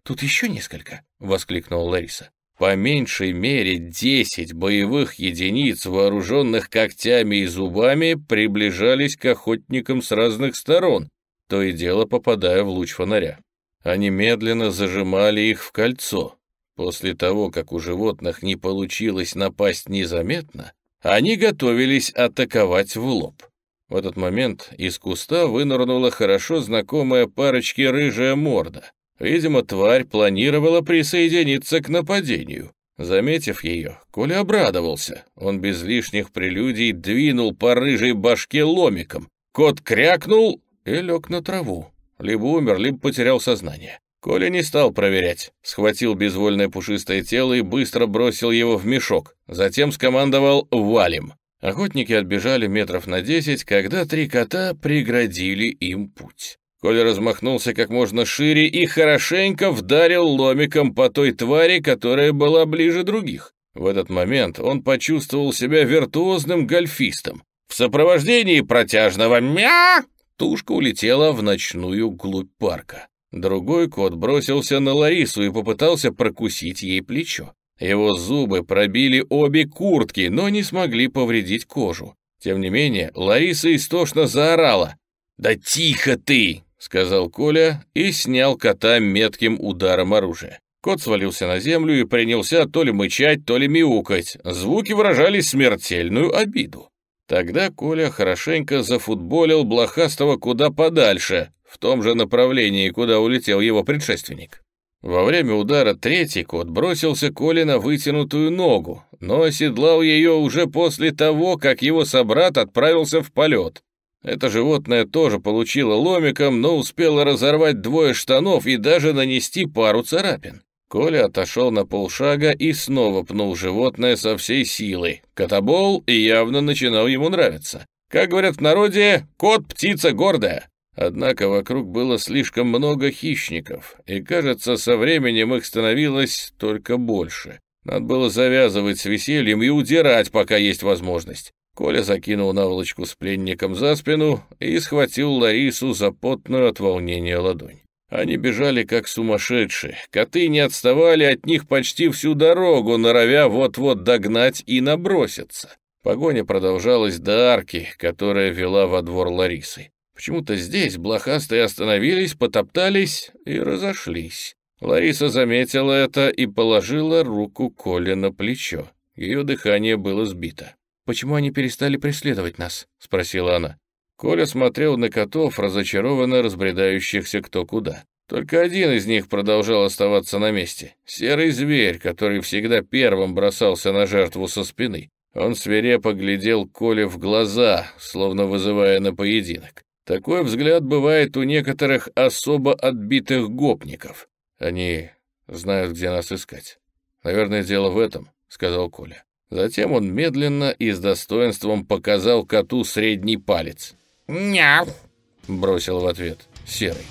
Тут еще несколько!» — воскликнула Лариса. По меньшей мере 10 боевых единиц, вооруженных когтями и зубами, приближались к охотникам с разных сторон, то и дело попадая в луч фонаря. Они медленно зажимали их в кольцо. После того, как у животных не получилось напасть незаметно, они готовились атаковать в лоб. В этот момент из куста вынырнула хорошо знакомая парочке рыжая морда. Видимо, тварь планировала присоединиться к нападению. Заметив ее, Коля обрадовался. Он без лишних прелюдий двинул по рыжей башке ломиком. Кот крякнул и лег на траву. Либо умер, либо потерял сознание. Коля не стал проверять. Схватил безвольное пушистое тело и быстро бросил его в мешок. Затем скомандовал «Валим». Охотники отбежали метров на десять, когда три кота преградили им путь. Коля размахнулся как можно шире и хорошенько вдарил ломиком по той твари, которая была ближе других. В этот момент он почувствовал себя виртуозным гольфистом. В сопровождении протяжного «мя» тушка улетела в ночную глубь парка. Другой кот бросился на Ларису и попытался прокусить ей плечо. Его зубы пробили обе куртки, но не смогли повредить кожу. Тем не менее, Лариса истошно заорала. «Да тихо ты!» — сказал Коля и снял кота метким ударом оружия. Кот свалился на землю и принялся то ли мычать, то ли мяукать. Звуки выражали смертельную обиду. Тогда Коля хорошенько зафутболил блохастого куда подальше, в том же направлении, куда улетел его предшественник. Во время удара третий кот бросился Коле на вытянутую ногу, но оседлал ее уже после того, как его собрат отправился в полет. Это животное тоже получило ломиком, но успело разорвать двое штанов и даже нанести пару царапин. Коля отошел на полшага и снова пнул животное со всей силой. Котобол явно начинал ему нравиться. Как говорят в народе, кот — птица гордая. Однако вокруг было слишком много хищников, и, кажется, со временем их становилось только больше. Надо было завязывать с весельем и удирать, пока есть возможность. Коля закинул наволочку с пленником за спину и схватил Ларису за потную от волнения ладонь. Они бежали как сумасшедшие. Коты не отставали от них почти всю дорогу, норовя вот-вот догнать и наброситься. Погоня продолжалась до арки, которая вела во двор Ларисы. Почему-то здесь блохастые остановились, потоптались и разошлись. Лариса заметила это и положила руку Коле на плечо. Ее дыхание было сбито. «Почему они перестали преследовать нас?» — спросила она. Коля смотрел на котов, разочарованно разбредающихся кто куда. Только один из них продолжал оставаться на месте. Серый зверь, который всегда первым бросался на жертву со спины. Он свирепо глядел Коле в глаза, словно вызывая на поединок. Такой взгляд бывает у некоторых особо отбитых гопников. Они знают, где нас искать. Наверное, дело в этом, — сказал Коля. Затем он медленно и с достоинством показал коту средний палец. «Няу!» — бросил в ответ Серый.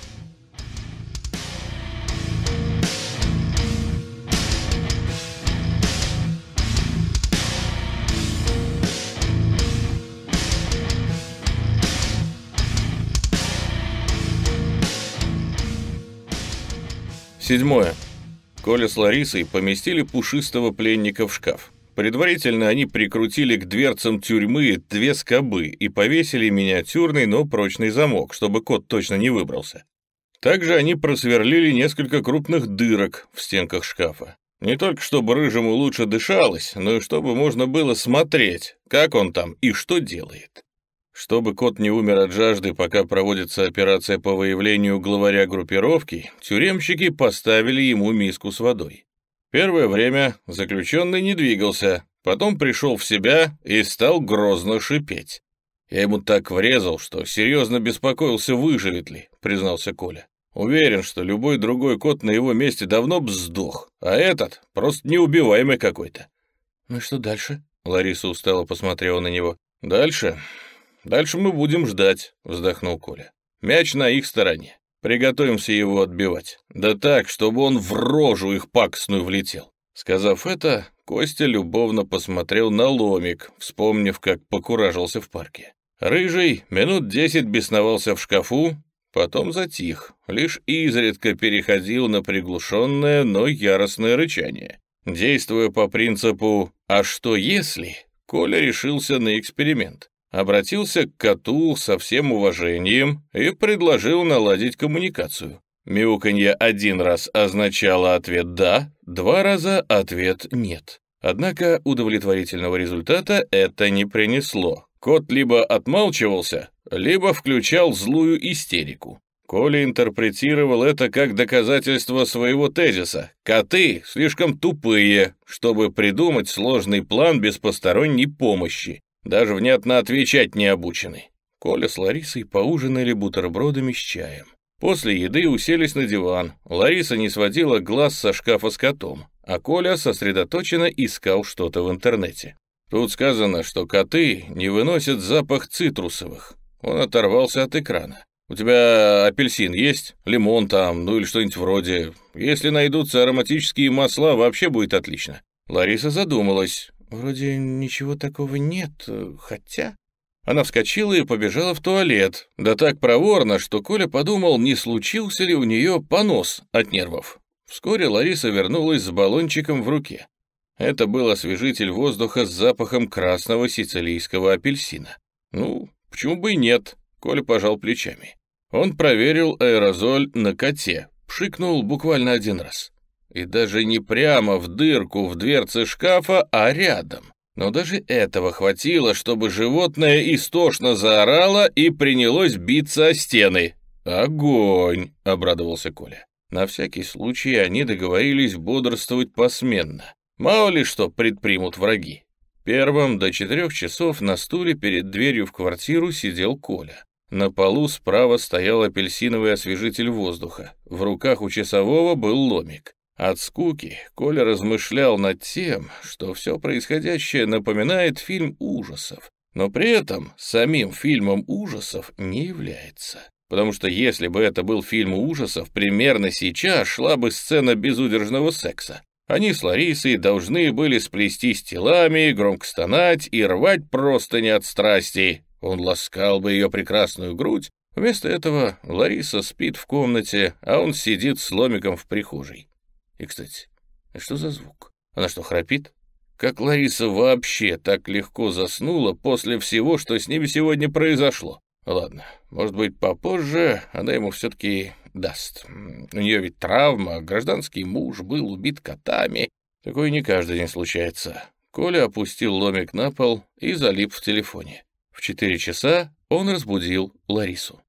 Седьмое. Коля с Ларисой поместили пушистого пленника в шкаф. Предварительно они прикрутили к дверцам тюрьмы две скобы и повесили миниатюрный, но прочный замок, чтобы кот точно не выбрался. Также они просверлили несколько крупных дырок в стенках шкафа. Не только чтобы рыжему лучше дышалось, но и чтобы можно было смотреть, как он там и что делает. Чтобы кот не умер от жажды, пока проводится операция по выявлению главаря группировки, тюремщики поставили ему миску с водой. Первое время заключенный не двигался, потом пришел в себя и стал грозно шипеть. «Я ему так врезал, что серьезно беспокоился, выживет ли», — признался Коля. «Уверен, что любой другой кот на его месте давно б сдох, а этот просто неубиваемый какой-то». «Ну и что дальше?» — Лариса устало посмотрела на него. «Дальше? Дальше мы будем ждать», — вздохнул Коля. «Мяч на их стороне. Приготовимся его отбивать. Да так, чтобы он в рожу их пакостную влетел. Сказав это, Костя любовно посмотрел на ломик, вспомнив, как покуражился в парке. Рыжий минут десять бесновался в шкафу, потом затих, лишь изредка переходил на приглушенное, но яростное рычание. Действуя по принципу «а что если?», Коля решился на эксперимент обратился к коту со всем уважением и предложил наладить коммуникацию. Мяуканье один раз означало ответ «да», два раза ответ «нет». Однако удовлетворительного результата это не принесло. Кот либо отмалчивался, либо включал злую истерику. Коля интерпретировал это как доказательство своего тезиса. Коты слишком тупые, чтобы придумать сложный план без посторонней помощи. Даже внятно отвечать не обучены. Коля с Ларисой поужинали бутербродами с чаем. После еды уселись на диван. Лариса не сводила глаз со шкафа с котом, а Коля сосредоточенно искал что-то в интернете. Тут сказано, что коты не выносят запах цитрусовых. Он оторвался от экрана. «У тебя апельсин есть? Лимон там, ну или что-нибудь вроде. Если найдутся ароматические масла, вообще будет отлично». Лариса задумалась. «Вроде ничего такого нет, хотя...» Она вскочила и побежала в туалет. Да так проворно, что Коля подумал, не случился ли у нее понос от нервов. Вскоре Лариса вернулась с баллончиком в руке. Это был освежитель воздуха с запахом красного сицилийского апельсина. Ну, почему бы и нет? Коля пожал плечами. Он проверил аэрозоль на коте, пшикнул буквально один раз. И даже не прямо в дырку в дверце шкафа, а рядом. Но даже этого хватило, чтобы животное истошно заорало и принялось биться о стены. «Огонь!» — обрадовался Коля. На всякий случай они договорились бодрствовать посменно. Мало ли что предпримут враги. Первым до четырех часов на стуле перед дверью в квартиру сидел Коля. На полу справа стоял апельсиновый освежитель воздуха. В руках у часового был ломик. От скуки Коля размышлял над тем, что все происходящее напоминает фильм ужасов, но при этом самим фильмом ужасов не является. Потому что если бы это был фильм ужасов, примерно сейчас шла бы сцена безудержного секса. Они с Ларисой должны были сплестись телами, громко стонать и рвать просто не от страсти, он ласкал бы ее прекрасную грудь. Вместо этого Лариса спит в комнате, а он сидит с ломиком в прихожей. И, кстати, что за звук? Она что, храпит? Как Лариса вообще так легко заснула после всего, что с ними сегодня произошло? Ладно, может быть, попозже она ему все-таки даст. У нее ведь травма, гражданский муж был убит котами. Такое не каждый день случается. Коля опустил ломик на пол и залип в телефоне. В четыре часа он разбудил Ларису.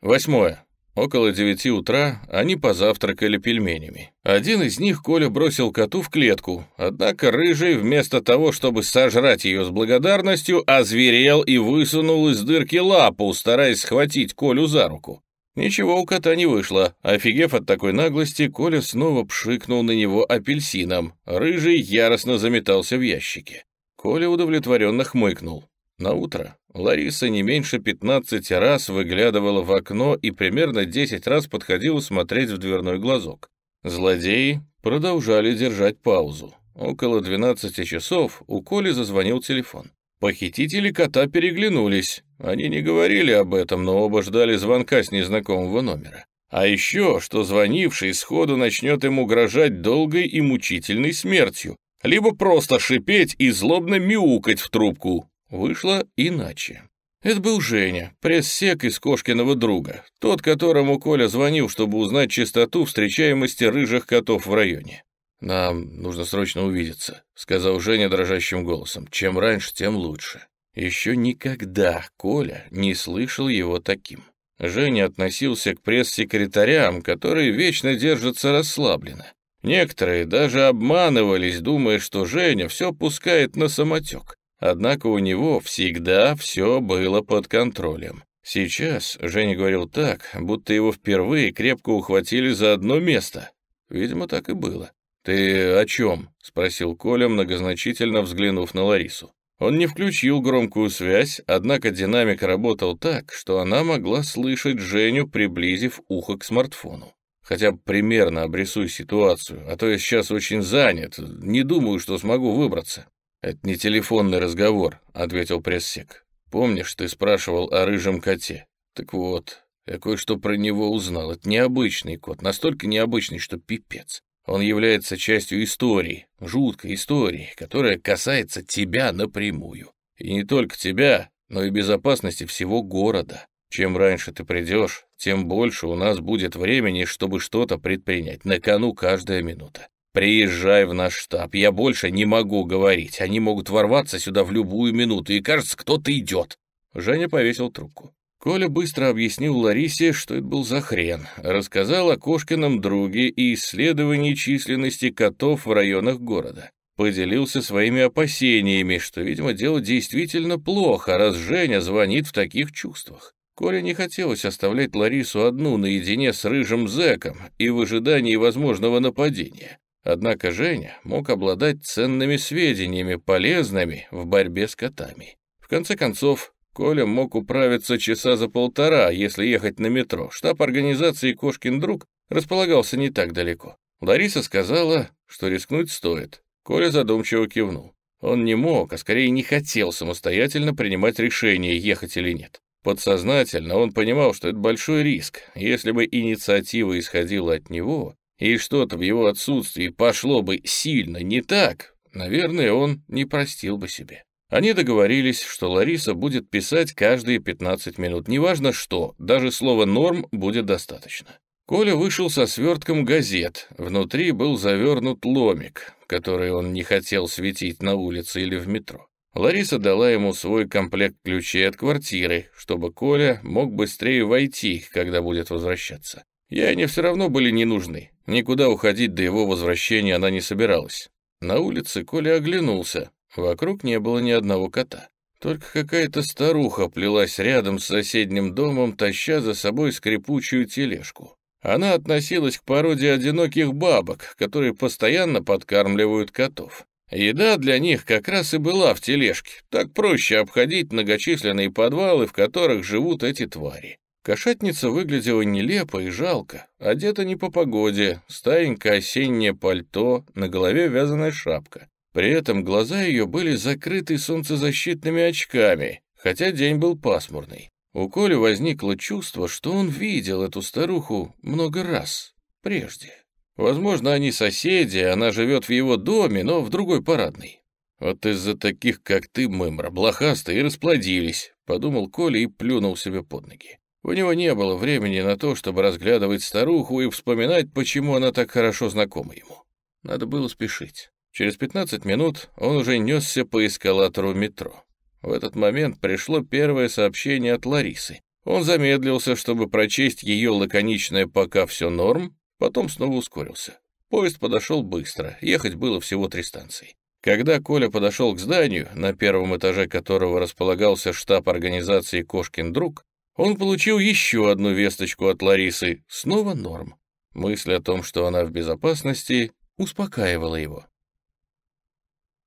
Восьмое. Около девяти утра они позавтракали пельменями. Один из них Коля бросил коту в клетку, однако Рыжий вместо того, чтобы сожрать ее с благодарностью, озверел и высунул из дырки лапу, стараясь схватить Колю за руку. Ничего у кота не вышло. Офигев от такой наглости, Коля снова пшикнул на него апельсином. Рыжий яростно заметался в ящике. Коля удовлетворенно хмыкнул. На утро Лариса не меньше 15 раз выглядывала в окно и примерно 10 раз подходила смотреть в дверной глазок. Злодеи продолжали держать паузу. Около 12 часов у Коли зазвонил телефон. Похитители кота переглянулись. Они не говорили об этом, но оба ждали звонка с незнакомого номера. А еще, что звонивший сходу начнет им угрожать долгой и мучительной смертью, либо просто шипеть и злобно мяукать в трубку, Вышло иначе. Это был Женя, пресс-сек из Кошкиного друга, тот, которому Коля звонил, чтобы узнать частоту встречаемости рыжих котов в районе. «Нам нужно срочно увидеться», — сказал Женя дрожащим голосом. «Чем раньше, тем лучше». Еще никогда Коля не слышал его таким. Женя относился к пресс-секретарям, которые вечно держатся расслабленно. Некоторые даже обманывались, думая, что Женя все пускает на самотек. Однако у него всегда все было под контролем. Сейчас Женя говорил так, будто его впервые крепко ухватили за одно место. Видимо, так и было. «Ты о чем?» — спросил Коля, многозначительно взглянув на Ларису. Он не включил громкую связь, однако динамик работал так, что она могла слышать Женю, приблизив ухо к смартфону. Хотя примерно обрисуй ситуацию, а то я сейчас очень занят, не думаю, что смогу выбраться. «Это не телефонный разговор», — ответил пресс-сек. «Помнишь, ты спрашивал о рыжем коте? Так вот, я кое-что про него узнал. Это необычный кот, настолько необычный, что пипец. Он является частью истории, жуткой истории, которая касается тебя напрямую. И не только тебя, но и безопасности всего города. Чем раньше ты придешь, тем больше у нас будет времени, чтобы что-то предпринять. На кону каждая минута. Приезжай в наш штаб. Я больше не могу говорить. Они могут ворваться сюда в любую минуту, и кажется, кто-то идет. Женя повесил трубку. Коля быстро объяснил Ларисе, что это был за хрен, рассказал о Кошкином друге и исследовании численности котов в районах города. Поделился своими опасениями, что, видимо, дело действительно плохо, раз Женя звонит в таких чувствах. Коля не хотелось оставлять Ларису одну наедине с рыжим зэком и в ожидании возможного нападения. Однако Женя мог обладать ценными сведениями, полезными в борьбе с котами. В конце концов, Коля мог управиться часа за полтора, если ехать на метро. Штаб организации «Кошкин друг» располагался не так далеко. Лариса сказала, что рискнуть стоит. Коля задумчиво кивнул. Он не мог, а скорее не хотел самостоятельно принимать решение, ехать или нет. Подсознательно он понимал, что это большой риск. Если бы инициатива исходила от него, и что-то в его отсутствии пошло бы сильно не так, наверное, он не простил бы себе. Они договорились, что Лариса будет писать каждые 15 минут, неважно что, даже слово «норм» будет достаточно. Коля вышел со свертком газет, внутри был завернут ломик, который он не хотел светить на улице или в метро. Лариса дала ему свой комплект ключей от квартиры, чтобы Коля мог быстрее войти, когда будет возвращаться. Ей они все равно были не нужны, никуда уходить до его возвращения она не собиралась. На улице Коля оглянулся, Вокруг не было ни одного кота. Только какая-то старуха плелась рядом с соседним домом, таща за собой скрипучую тележку. Она относилась к породе одиноких бабок, которые постоянно подкармливают котов. Еда для них как раз и была в тележке. Так проще обходить многочисленные подвалы, в которых живут эти твари. Кошатница выглядела нелепо и жалко, одета не по погоде, старенькое осеннее пальто, на голове вязаная шапка. При этом глаза ее были закрыты солнцезащитными очками, хотя день был пасмурный. У Коли возникло чувство, что он видел эту старуху много раз прежде. Возможно, они соседи, она живет в его доме, но в другой парадной. «Вот из-за таких, как ты, мымра, блохастые, и расплодились», — подумал Коля и плюнул себе под ноги. У него не было времени на то, чтобы разглядывать старуху и вспоминать, почему она так хорошо знакома ему. Надо было спешить. Через 15 минут он уже несся по эскалатору метро. В этот момент пришло первое сообщение от Ларисы. Он замедлился, чтобы прочесть ее лаконичное «пока все норм», потом снова ускорился. Поезд подошел быстро, ехать было всего три станции. Когда Коля подошел к зданию, на первом этаже которого располагался штаб организации «Кошкин друг», он получил еще одну весточку от Ларисы, снова норм. Мысль о том, что она в безопасности, успокаивала его.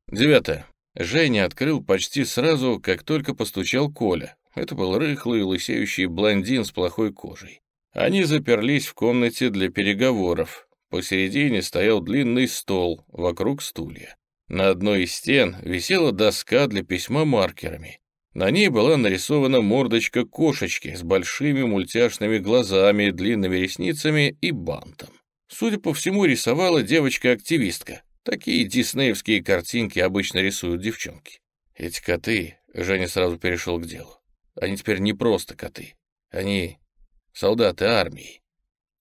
Девятое. Женя открыл почти сразу, как только постучал Коля. Это был рыхлый, лысеющий блондин с плохой кожей. Они заперлись в комнате для переговоров. Посередине стоял длинный стол, вокруг стулья. На одной из стен висела доска для письма маркерами. На ней была нарисована мордочка кошечки с большими мультяшными глазами, длинными ресницами и бантом. Судя по всему, рисовала девочка-активистка. Такие диснеевские картинки обычно рисуют девчонки. Эти коты, Женя сразу перешел к делу. Они теперь не просто коты. Они солдаты армии.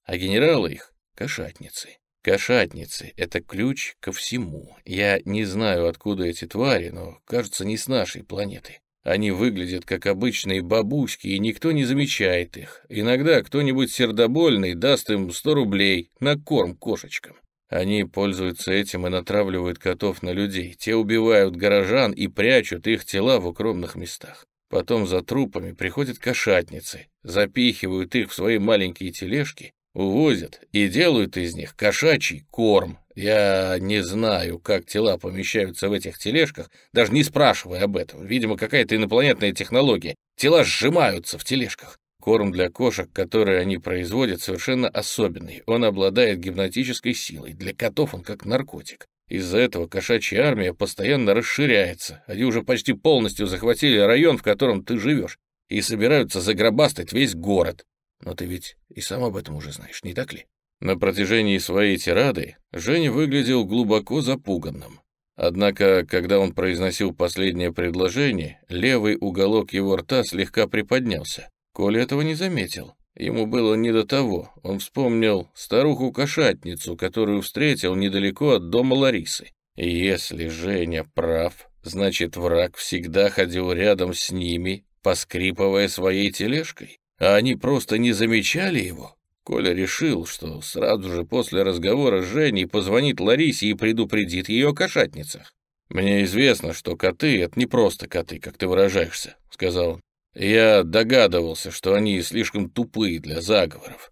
А генералы их — кошатницы. Кошатницы — это ключ ко всему. Я не знаю, откуда эти твари, но, кажется, не с нашей планеты. Они выглядят как обычные бабуськи, и никто не замечает их. Иногда кто-нибудь сердобольный даст им 100 рублей на корм кошечкам. Они пользуются этим и натравливают котов на людей. Те убивают горожан и прячут их тела в укромных местах. Потом за трупами приходят кошатницы, запихивают их в свои маленькие тележки, увозят и делают из них кошачий корм. Я не знаю, как тела помещаются в этих тележках, даже не спрашивая об этом. Видимо, какая-то инопланетная технология. Тела сжимаются в тележках. Корм для кошек, который они производят, совершенно особенный. Он обладает гипнотической силой. Для котов он как наркотик. Из-за этого кошачья армия постоянно расширяется. Они уже почти полностью захватили район, в котором ты живешь, и собираются загробастать весь город. Но ты ведь и сам об этом уже знаешь, не так ли? На протяжении своей тирады Женя выглядел глубоко запуганным. Однако, когда он произносил последнее предложение, левый уголок его рта слегка приподнялся. Коля этого не заметил. Ему было не до того. Он вспомнил старуху-кошатницу, которую встретил недалеко от дома Ларисы. Если Женя прав, значит, враг всегда ходил рядом с ними, поскрипывая своей тележкой, а они просто не замечали его. Коля решил, что сразу же после разговора с Женей позвонит Ларисе и предупредит ее о кошатницах. «Мне известно, что коты — это не просто коты, как ты выражаешься», — сказал он. «Я догадывался, что они слишком тупые для заговоров.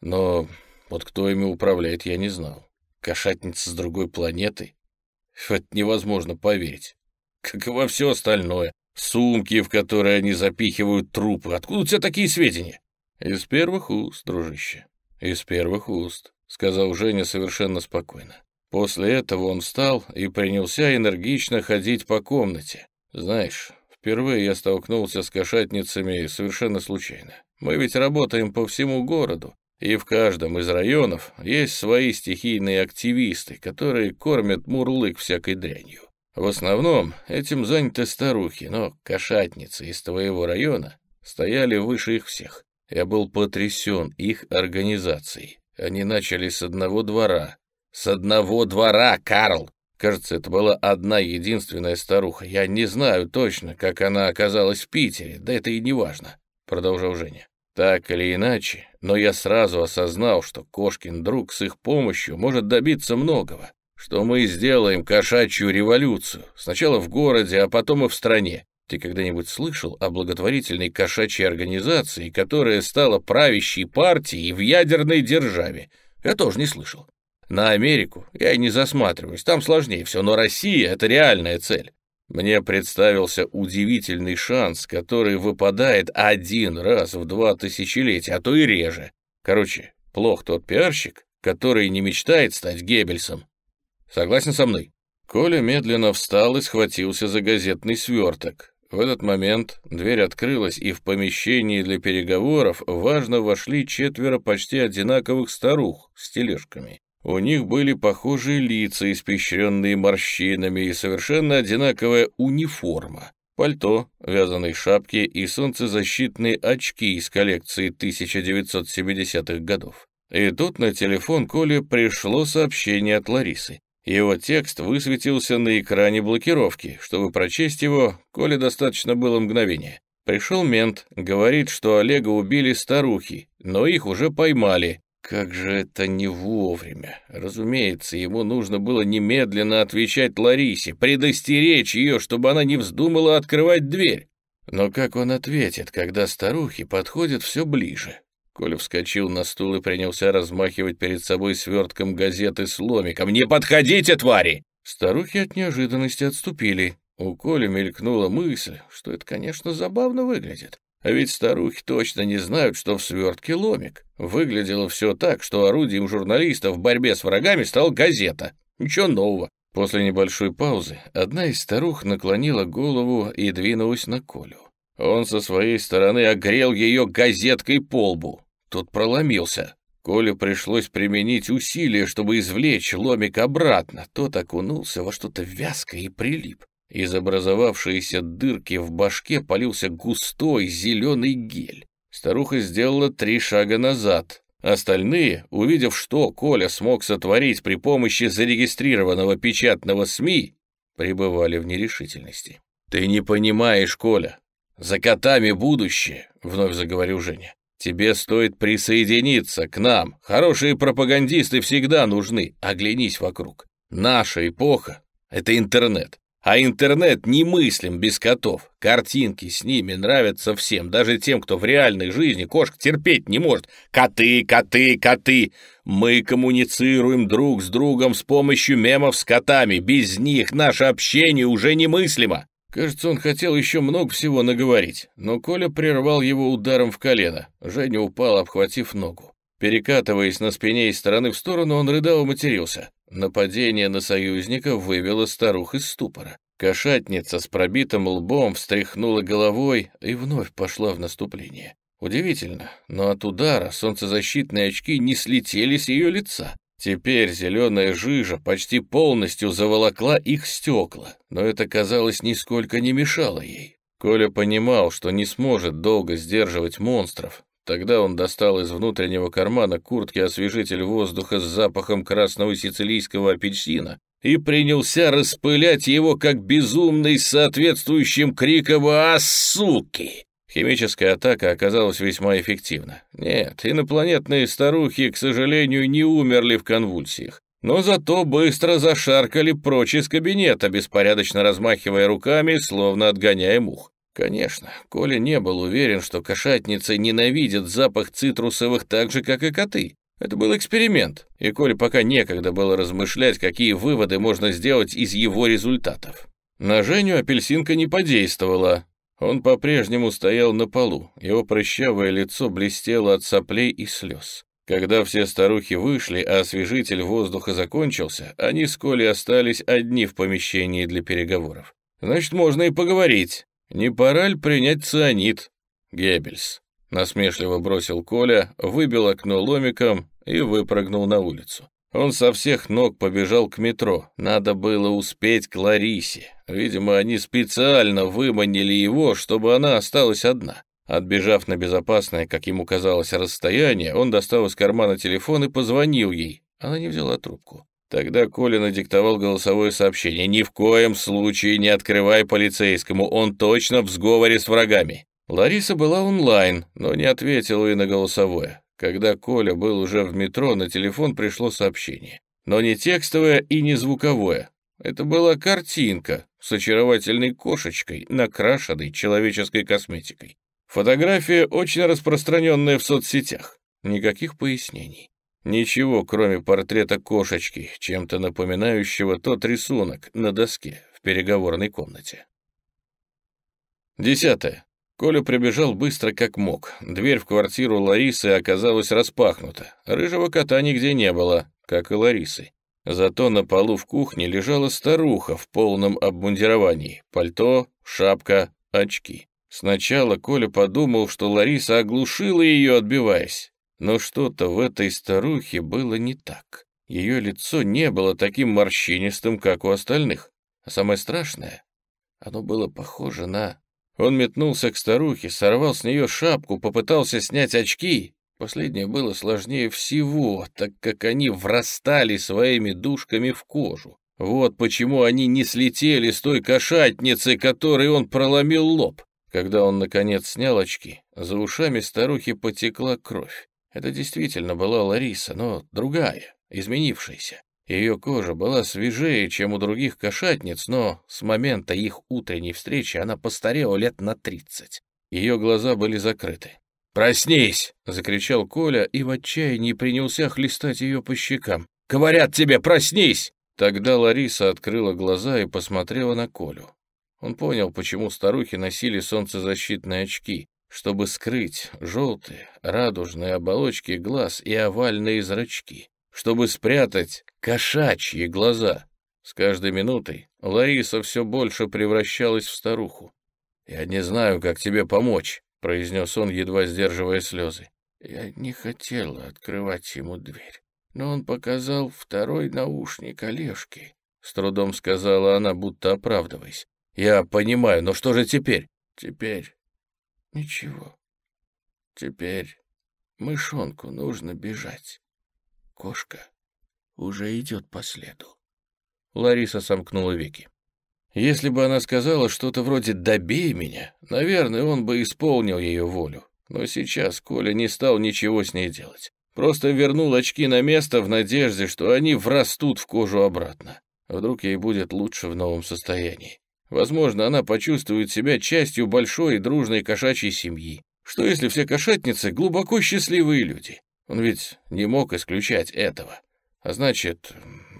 Но вот кто ими управляет, я не знал. Кошатница с другой планеты? В это невозможно поверить. Как и во все остальное. Сумки, в которые они запихивают трупы. Откуда у тебя такие сведения?» «Из первых уст, дружище, из первых уст», — сказал Женя совершенно спокойно. После этого он встал и принялся энергично ходить по комнате. Знаешь, впервые я столкнулся с кошатницами совершенно случайно. Мы ведь работаем по всему городу, и в каждом из районов есть свои стихийные активисты, которые кормят мурлык всякой дрянью. В основном этим заняты старухи, но кошатницы из твоего района стояли выше их всех. Я был потрясен их организацией. Они начали с одного двора. С одного двора, Карл! Кажется, это была одна единственная старуха. Я не знаю точно, как она оказалась в Питере, да это и не важно, — продолжал Женя. Так или иначе, но я сразу осознал, что Кошкин друг с их помощью может добиться многого, что мы сделаем кошачью революцию, сначала в городе, а потом и в стране. Ты когда-нибудь слышал о благотворительной кошачьей организации, которая стала правящей партией в ядерной державе? Я тоже не слышал. На Америку я и не засматриваюсь, там сложнее все, но Россия — это реальная цель. Мне представился удивительный шанс, который выпадает один раз в два тысячелетия, а то и реже. Короче, плох тот пиарщик, который не мечтает стать Геббельсом. Согласен со мной? Коля медленно встал и схватился за газетный сверток. В этот момент дверь открылась, и в помещении для переговоров важно вошли четверо почти одинаковых старух с тележками. У них были похожие лица, испещренные морщинами, и совершенно одинаковая униформа. Пальто, вязаные шапки и солнцезащитные очки из коллекции 1970-х годов. И тут на телефон Коле пришло сообщение от Ларисы. Его текст высветился на экране блокировки. Чтобы прочесть его, Коле достаточно было мгновения. Пришел мент, говорит, что Олега убили старухи, но их уже поймали. Как же это не вовремя. Разумеется, ему нужно было немедленно отвечать Ларисе, предостеречь ее, чтобы она не вздумала открывать дверь. Но как он ответит, когда старухи подходят все ближе? Коля вскочил на стул и принялся размахивать перед собой свертком газеты с ломиком. «Не подходите, твари!» Старухи от неожиданности отступили. У Коли мелькнула мысль, что это, конечно, забавно выглядит. А ведь старухи точно не знают, что в свертке ломик. Выглядело все так, что орудием журналиста в борьбе с врагами стала газета. Ничего нового. После небольшой паузы одна из старух наклонила голову и двинулась на Колю. Он со своей стороны огрел ее газеткой по лбу. Тот проломился. Коле пришлось применить усилия, чтобы извлечь ломик обратно. Тот окунулся во что-то вязкое и прилип. Из образовавшейся дырки в башке полился густой зеленый гель. Старуха сделала три шага назад. Остальные, увидев, что Коля смог сотворить при помощи зарегистрированного печатного СМИ, пребывали в нерешительности. «Ты не понимаешь, Коля, «За котами будущее», — вновь заговорил Женя. «Тебе стоит присоединиться к нам. Хорошие пропагандисты всегда нужны. Оглянись вокруг. Наша эпоха — это интернет. А интернет немыслим без котов. Картинки с ними нравятся всем, даже тем, кто в реальной жизни кошек терпеть не может. Коты, коты, коты. Мы коммуницируем друг с другом с помощью мемов с котами. Без них наше общение уже немыслимо. Кажется, он хотел еще много всего наговорить, но Коля прервал его ударом в колено. Женя упал, обхватив ногу. Перекатываясь на спине из стороны в сторону, он рыдал и матерился. Нападение на союзника вывело старух из ступора. Кошатница с пробитым лбом встряхнула головой и вновь пошла в наступление. Удивительно, но от удара солнцезащитные очки не слетели с ее лица. Теперь зеленая жижа почти полностью заволокла их стекла, но это, казалось, нисколько не мешало ей. Коля понимал, что не сможет долго сдерживать монстров. Тогда он достал из внутреннего кармана куртки освежитель воздуха с запахом красного сицилийского апельсина и принялся распылять его как безумный с соответствующим криком «А, суки!». Химическая атака оказалась весьма эффективна. Нет, инопланетные старухи, к сожалению, не умерли в конвульсиях, но зато быстро зашаркали прочь из кабинета, беспорядочно размахивая руками, словно отгоняя мух. Конечно, Коля не был уверен, что кошатницы ненавидят запах цитрусовых так же, как и коты. Это был эксперимент, и Коле пока некогда было размышлять, какие выводы можно сделать из его результатов. На Женю апельсинка не подействовала. Он по-прежнему стоял на полу, его прыщавое лицо блестело от соплей и слез. Когда все старухи вышли, а освежитель воздуха закончился, они с Колей остались одни в помещении для переговоров. Значит, можно и поговорить. Не пора ли принять цианид? Геббельс. Насмешливо бросил Коля, выбил окно ломиком и выпрыгнул на улицу. Он со всех ног побежал к метро. Надо было успеть к Ларисе. Видимо, они специально выманили его, чтобы она осталась одна. Отбежав на безопасное, как ему казалось, расстояние, он достал из кармана телефон и позвонил ей. Она не взяла трубку. Тогда Коля надиктовал голосовое сообщение. «Ни в коем случае не открывай полицейскому, он точно в сговоре с врагами». Лариса была онлайн, но не ответила и на голосовое. Когда Коля был уже в метро, на телефон пришло сообщение. Но не текстовое и не звуковое. Это была картинка с очаровательной кошечкой, накрашенной человеческой косметикой. Фотография очень распространенная в соцсетях. Никаких пояснений. Ничего, кроме портрета кошечки, чем-то напоминающего тот рисунок на доске в переговорной комнате. Десятое. Коля прибежал быстро как мог. Дверь в квартиру Ларисы оказалась распахнута. Рыжего кота нигде не было, как и Ларисы. Зато на полу в кухне лежала старуха в полном обмундировании. Пальто, шапка, очки. Сначала Коля подумал, что Лариса оглушила ее, отбиваясь. Но что-то в этой старухе было не так. Ее лицо не было таким морщинистым, как у остальных. А самое страшное, оно было похоже на он метнулся к старухе, сорвал с нее шапку, попытался снять очки. Последнее было сложнее всего, так как они врастали своими душками в кожу. Вот почему они не слетели с той кошатницы, которой он проломил лоб. Когда он, наконец, снял очки, за ушами старухи потекла кровь. Это действительно была Лариса, но другая, изменившаяся. Ее кожа была свежее, чем у других кошатниц, но с момента их утренней встречи она постарела лет на тридцать. Ее глаза были закрыты. «Проснись!» — закричал Коля и в отчаянии принялся хлестать ее по щекам. «Говорят тебе, проснись!» Тогда Лариса открыла глаза и посмотрела на Колю. Он понял, почему старухи носили солнцезащитные очки, чтобы скрыть желтые, радужные оболочки глаз и овальные зрачки чтобы спрятать кошачьи глаза. С каждой минутой Лариса все больше превращалась в старуху. «Я не знаю, как тебе помочь», — произнес он, едва сдерживая слезы. Я не хотела открывать ему дверь, но он показал второй наушник Олежки. С трудом сказала она, будто оправдываясь. «Я понимаю, но что же теперь?» «Теперь ничего. Теперь мышонку нужно бежать. Кошка уже идет по следу. Лариса сомкнула веки. Если бы она сказала что-то вроде «добей меня», наверное, он бы исполнил ее волю. Но сейчас Коля не стал ничего с ней делать. Просто вернул очки на место в надежде, что они врастут в кожу обратно. Вдруг ей будет лучше в новом состоянии. Возможно, она почувствует себя частью большой и дружной кошачьей семьи. Что если все кошатницы глубоко счастливые люди? Он ведь не мог исключать этого. А значит,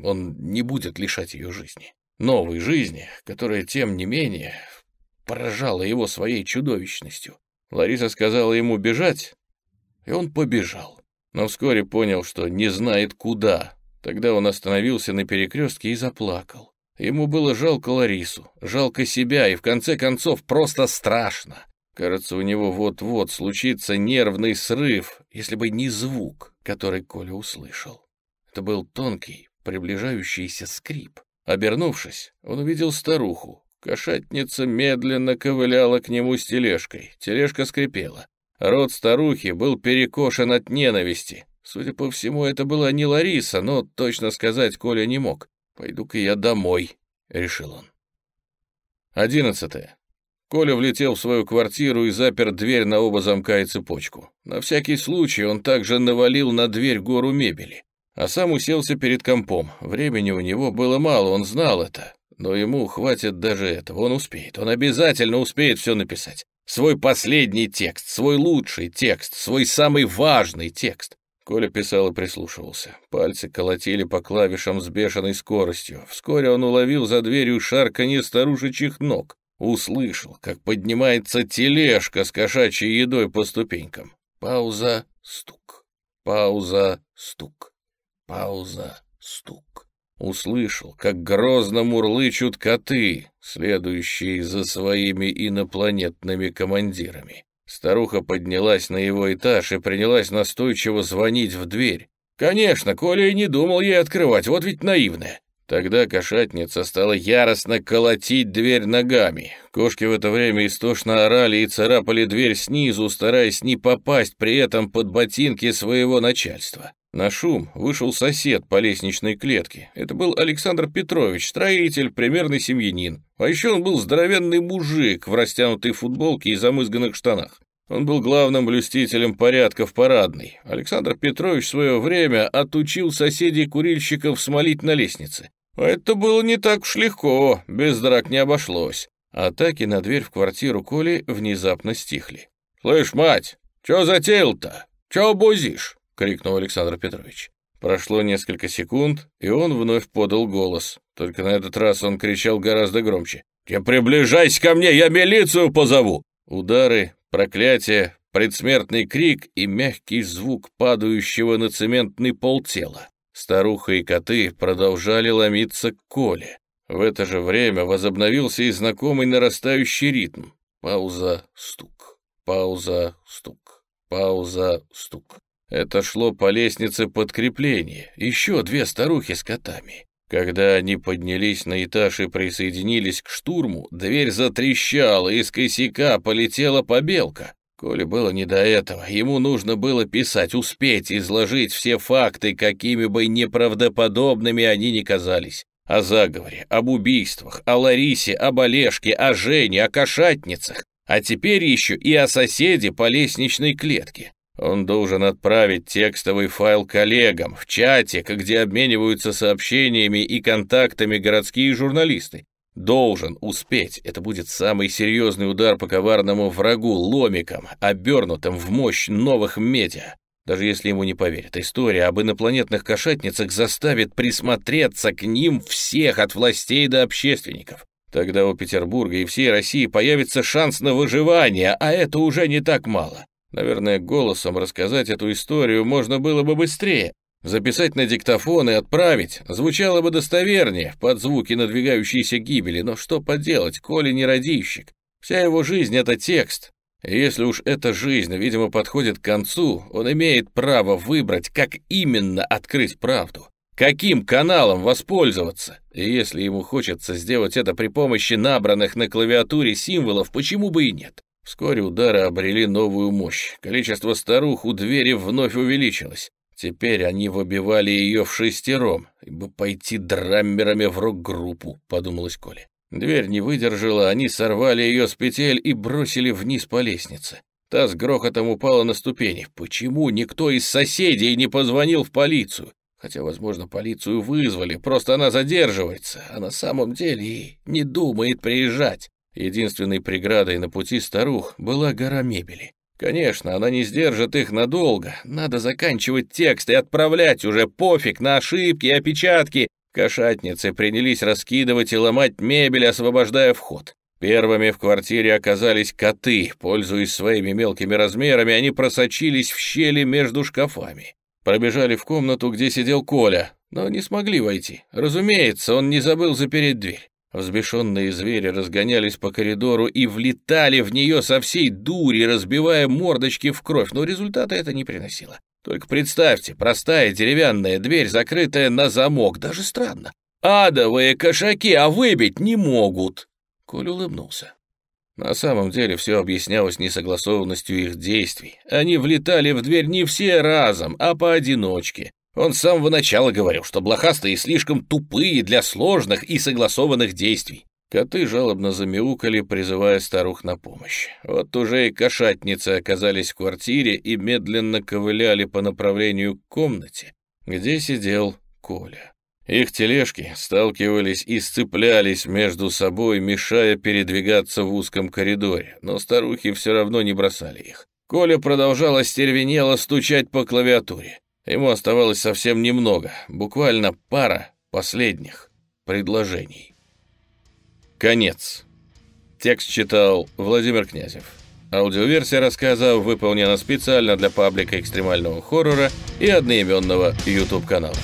он не будет лишать ее жизни. Новой жизни, которая, тем не менее, поражала его своей чудовищностью. Лариса сказала ему бежать, и он побежал. Но вскоре понял, что не знает куда. Тогда он остановился на перекрестке и заплакал. Ему было жалко Ларису, жалко себя, и в конце концов просто страшно. Кажется, у него вот-вот случится нервный срыв, если бы не звук, который Коля услышал. Это был тонкий, приближающийся скрип. Обернувшись, он увидел старуху, Кошатница медленно ковыляла к нему с тележкой. Тележка скрипела. Рот старухи был перекошен от ненависти. Судя по всему, это была не Лариса, но точно сказать Коля не мог. «Пойду-ка я домой», — решил он. Одиннадцатое. Коля влетел в свою квартиру и запер дверь на оба замка и цепочку. На всякий случай он также навалил на дверь гору мебели, а сам уселся перед компом. Времени у него было мало, он знал это. Но ему хватит даже этого, он успеет, он обязательно успеет все написать. Свой последний текст, свой лучший текст, свой самый важный текст. Коля писал и прислушивался. Пальцы колотили по клавишам с бешеной скоростью. Вскоре он уловил за дверью шарканье старушечьих ног. Услышал, как поднимается тележка с кошачьей едой по ступенькам. Пауза, стук. Пауза, стук. Пауза, стук. Услышал, как грозно мурлычут коты, следующие за своими инопланетными командирами. Старуха поднялась на его этаж и принялась настойчиво звонить в дверь. Конечно, Коля и не думал ей открывать, вот ведь наивная. Тогда кошатница стала яростно колотить дверь ногами. Кошки в это время истошно орали и царапали дверь снизу, стараясь не попасть при этом под ботинки своего начальства. На шум вышел сосед по лестничной клетке. Это был Александр Петрович, строитель, примерный семьянин. А еще он был здоровенный мужик в растянутой футболке и замызганных штанах. Он был главным блюстителем порядка в парадной. Александр Петрович в свое время отучил соседей-курильщиков смолить на лестнице. Это было не так уж легко, без драк не обошлось. Атаки на дверь в квартиру Коли внезапно стихли. «Слышь, мать, чё затеял-то? Чё бузишь?» — крикнул Александр Петрович. Прошло несколько секунд, и он вновь подал голос. Только на этот раз он кричал гораздо громче. «Не приближайся ко мне, я милицию позову!» Удары, проклятие, предсмертный крик и мягкий звук падающего на цементный пол тела. Старуха и коты продолжали ломиться к Коле. В это же время возобновился и знакомый нарастающий ритм. Пауза, стук, пауза, стук, пауза, стук. Это шло по лестнице подкрепление, еще две старухи с котами. Когда они поднялись на этаж и присоединились к штурму, дверь затрещала, из косяка полетела побелка. Коле было не до этого, ему нужно было писать, успеть изложить все факты, какими бы неправдоподобными они ни казались. О заговоре, об убийствах, о Ларисе, об Олежке, о Жене, о кошатницах, а теперь еще и о соседе по лестничной клетке. Он должен отправить текстовый файл коллегам в чате, где обмениваются сообщениями и контактами городские журналисты. Должен успеть. Это будет самый серьезный удар по коварному врагу, ломикам, обернутым в мощь новых медиа. Даже если ему не поверят, история об инопланетных кошатницах заставит присмотреться к ним всех от властей до общественников. Тогда у Петербурга и всей России появится шанс на выживание, а это уже не так мало. Наверное, голосом рассказать эту историю можно было бы быстрее. Записать на диктофон и отправить звучало бы достовернее под звуки надвигающейся гибели, но что поделать, Коля не радищик. Вся его жизнь — это текст. И если уж эта жизнь, видимо, подходит к концу, он имеет право выбрать, как именно открыть правду, каким каналом воспользоваться. И если ему хочется сделать это при помощи набранных на клавиатуре символов, почему бы и нет? Вскоре удары обрели новую мощь. Количество старух у двери вновь увеличилось. Теперь они выбивали ее в шестером, ибо пойти драммерами в рок-группу, подумалось Коле. Дверь не выдержала, они сорвали ее с петель и бросили вниз по лестнице. Та с грохотом упала на ступени. Почему никто из соседей не позвонил в полицию? Хотя, возможно, полицию вызвали, просто она задерживается, а на самом деле и не думает приезжать. Единственной преградой на пути старух была гора мебели. Конечно, она не сдержит их надолго. Надо заканчивать текст и отправлять уже пофиг на ошибки и опечатки. Кошатницы принялись раскидывать и ломать мебель, освобождая вход. Первыми в квартире оказались коты. Пользуясь своими мелкими размерами, они просочились в щели между шкафами. Пробежали в комнату, где сидел Коля, но не смогли войти. Разумеется, он не забыл запереть дверь. Взбешенные звери разгонялись по коридору и влетали в нее со всей дури, разбивая мордочки в кровь, но результата это не приносило. Только представьте, простая деревянная дверь, закрытая на замок, даже странно. Адовые кошаки, а выбить не могут. Коль улыбнулся. На самом деле все объяснялось несогласованностью их действий. Они влетали в дверь не все разом, а поодиночке. Он с самого начала говорил, что блохастые слишком тупые для сложных и согласованных действий. Коты жалобно замяукали, призывая старух на помощь. Вот уже и кошатницы оказались в квартире и медленно ковыляли по направлению к комнате, где сидел Коля. Их тележки сталкивались и сцеплялись между собой, мешая передвигаться в узком коридоре, но старухи все равно не бросали их. Коля продолжал остервенело стучать по клавиатуре. Ему оставалось совсем немного, буквально пара последних предложений. Конец. Текст читал Владимир Князев. Аудиоверсия рассказа выполнена специально для паблика экстремального хоррора и одноименного YouTube-канала.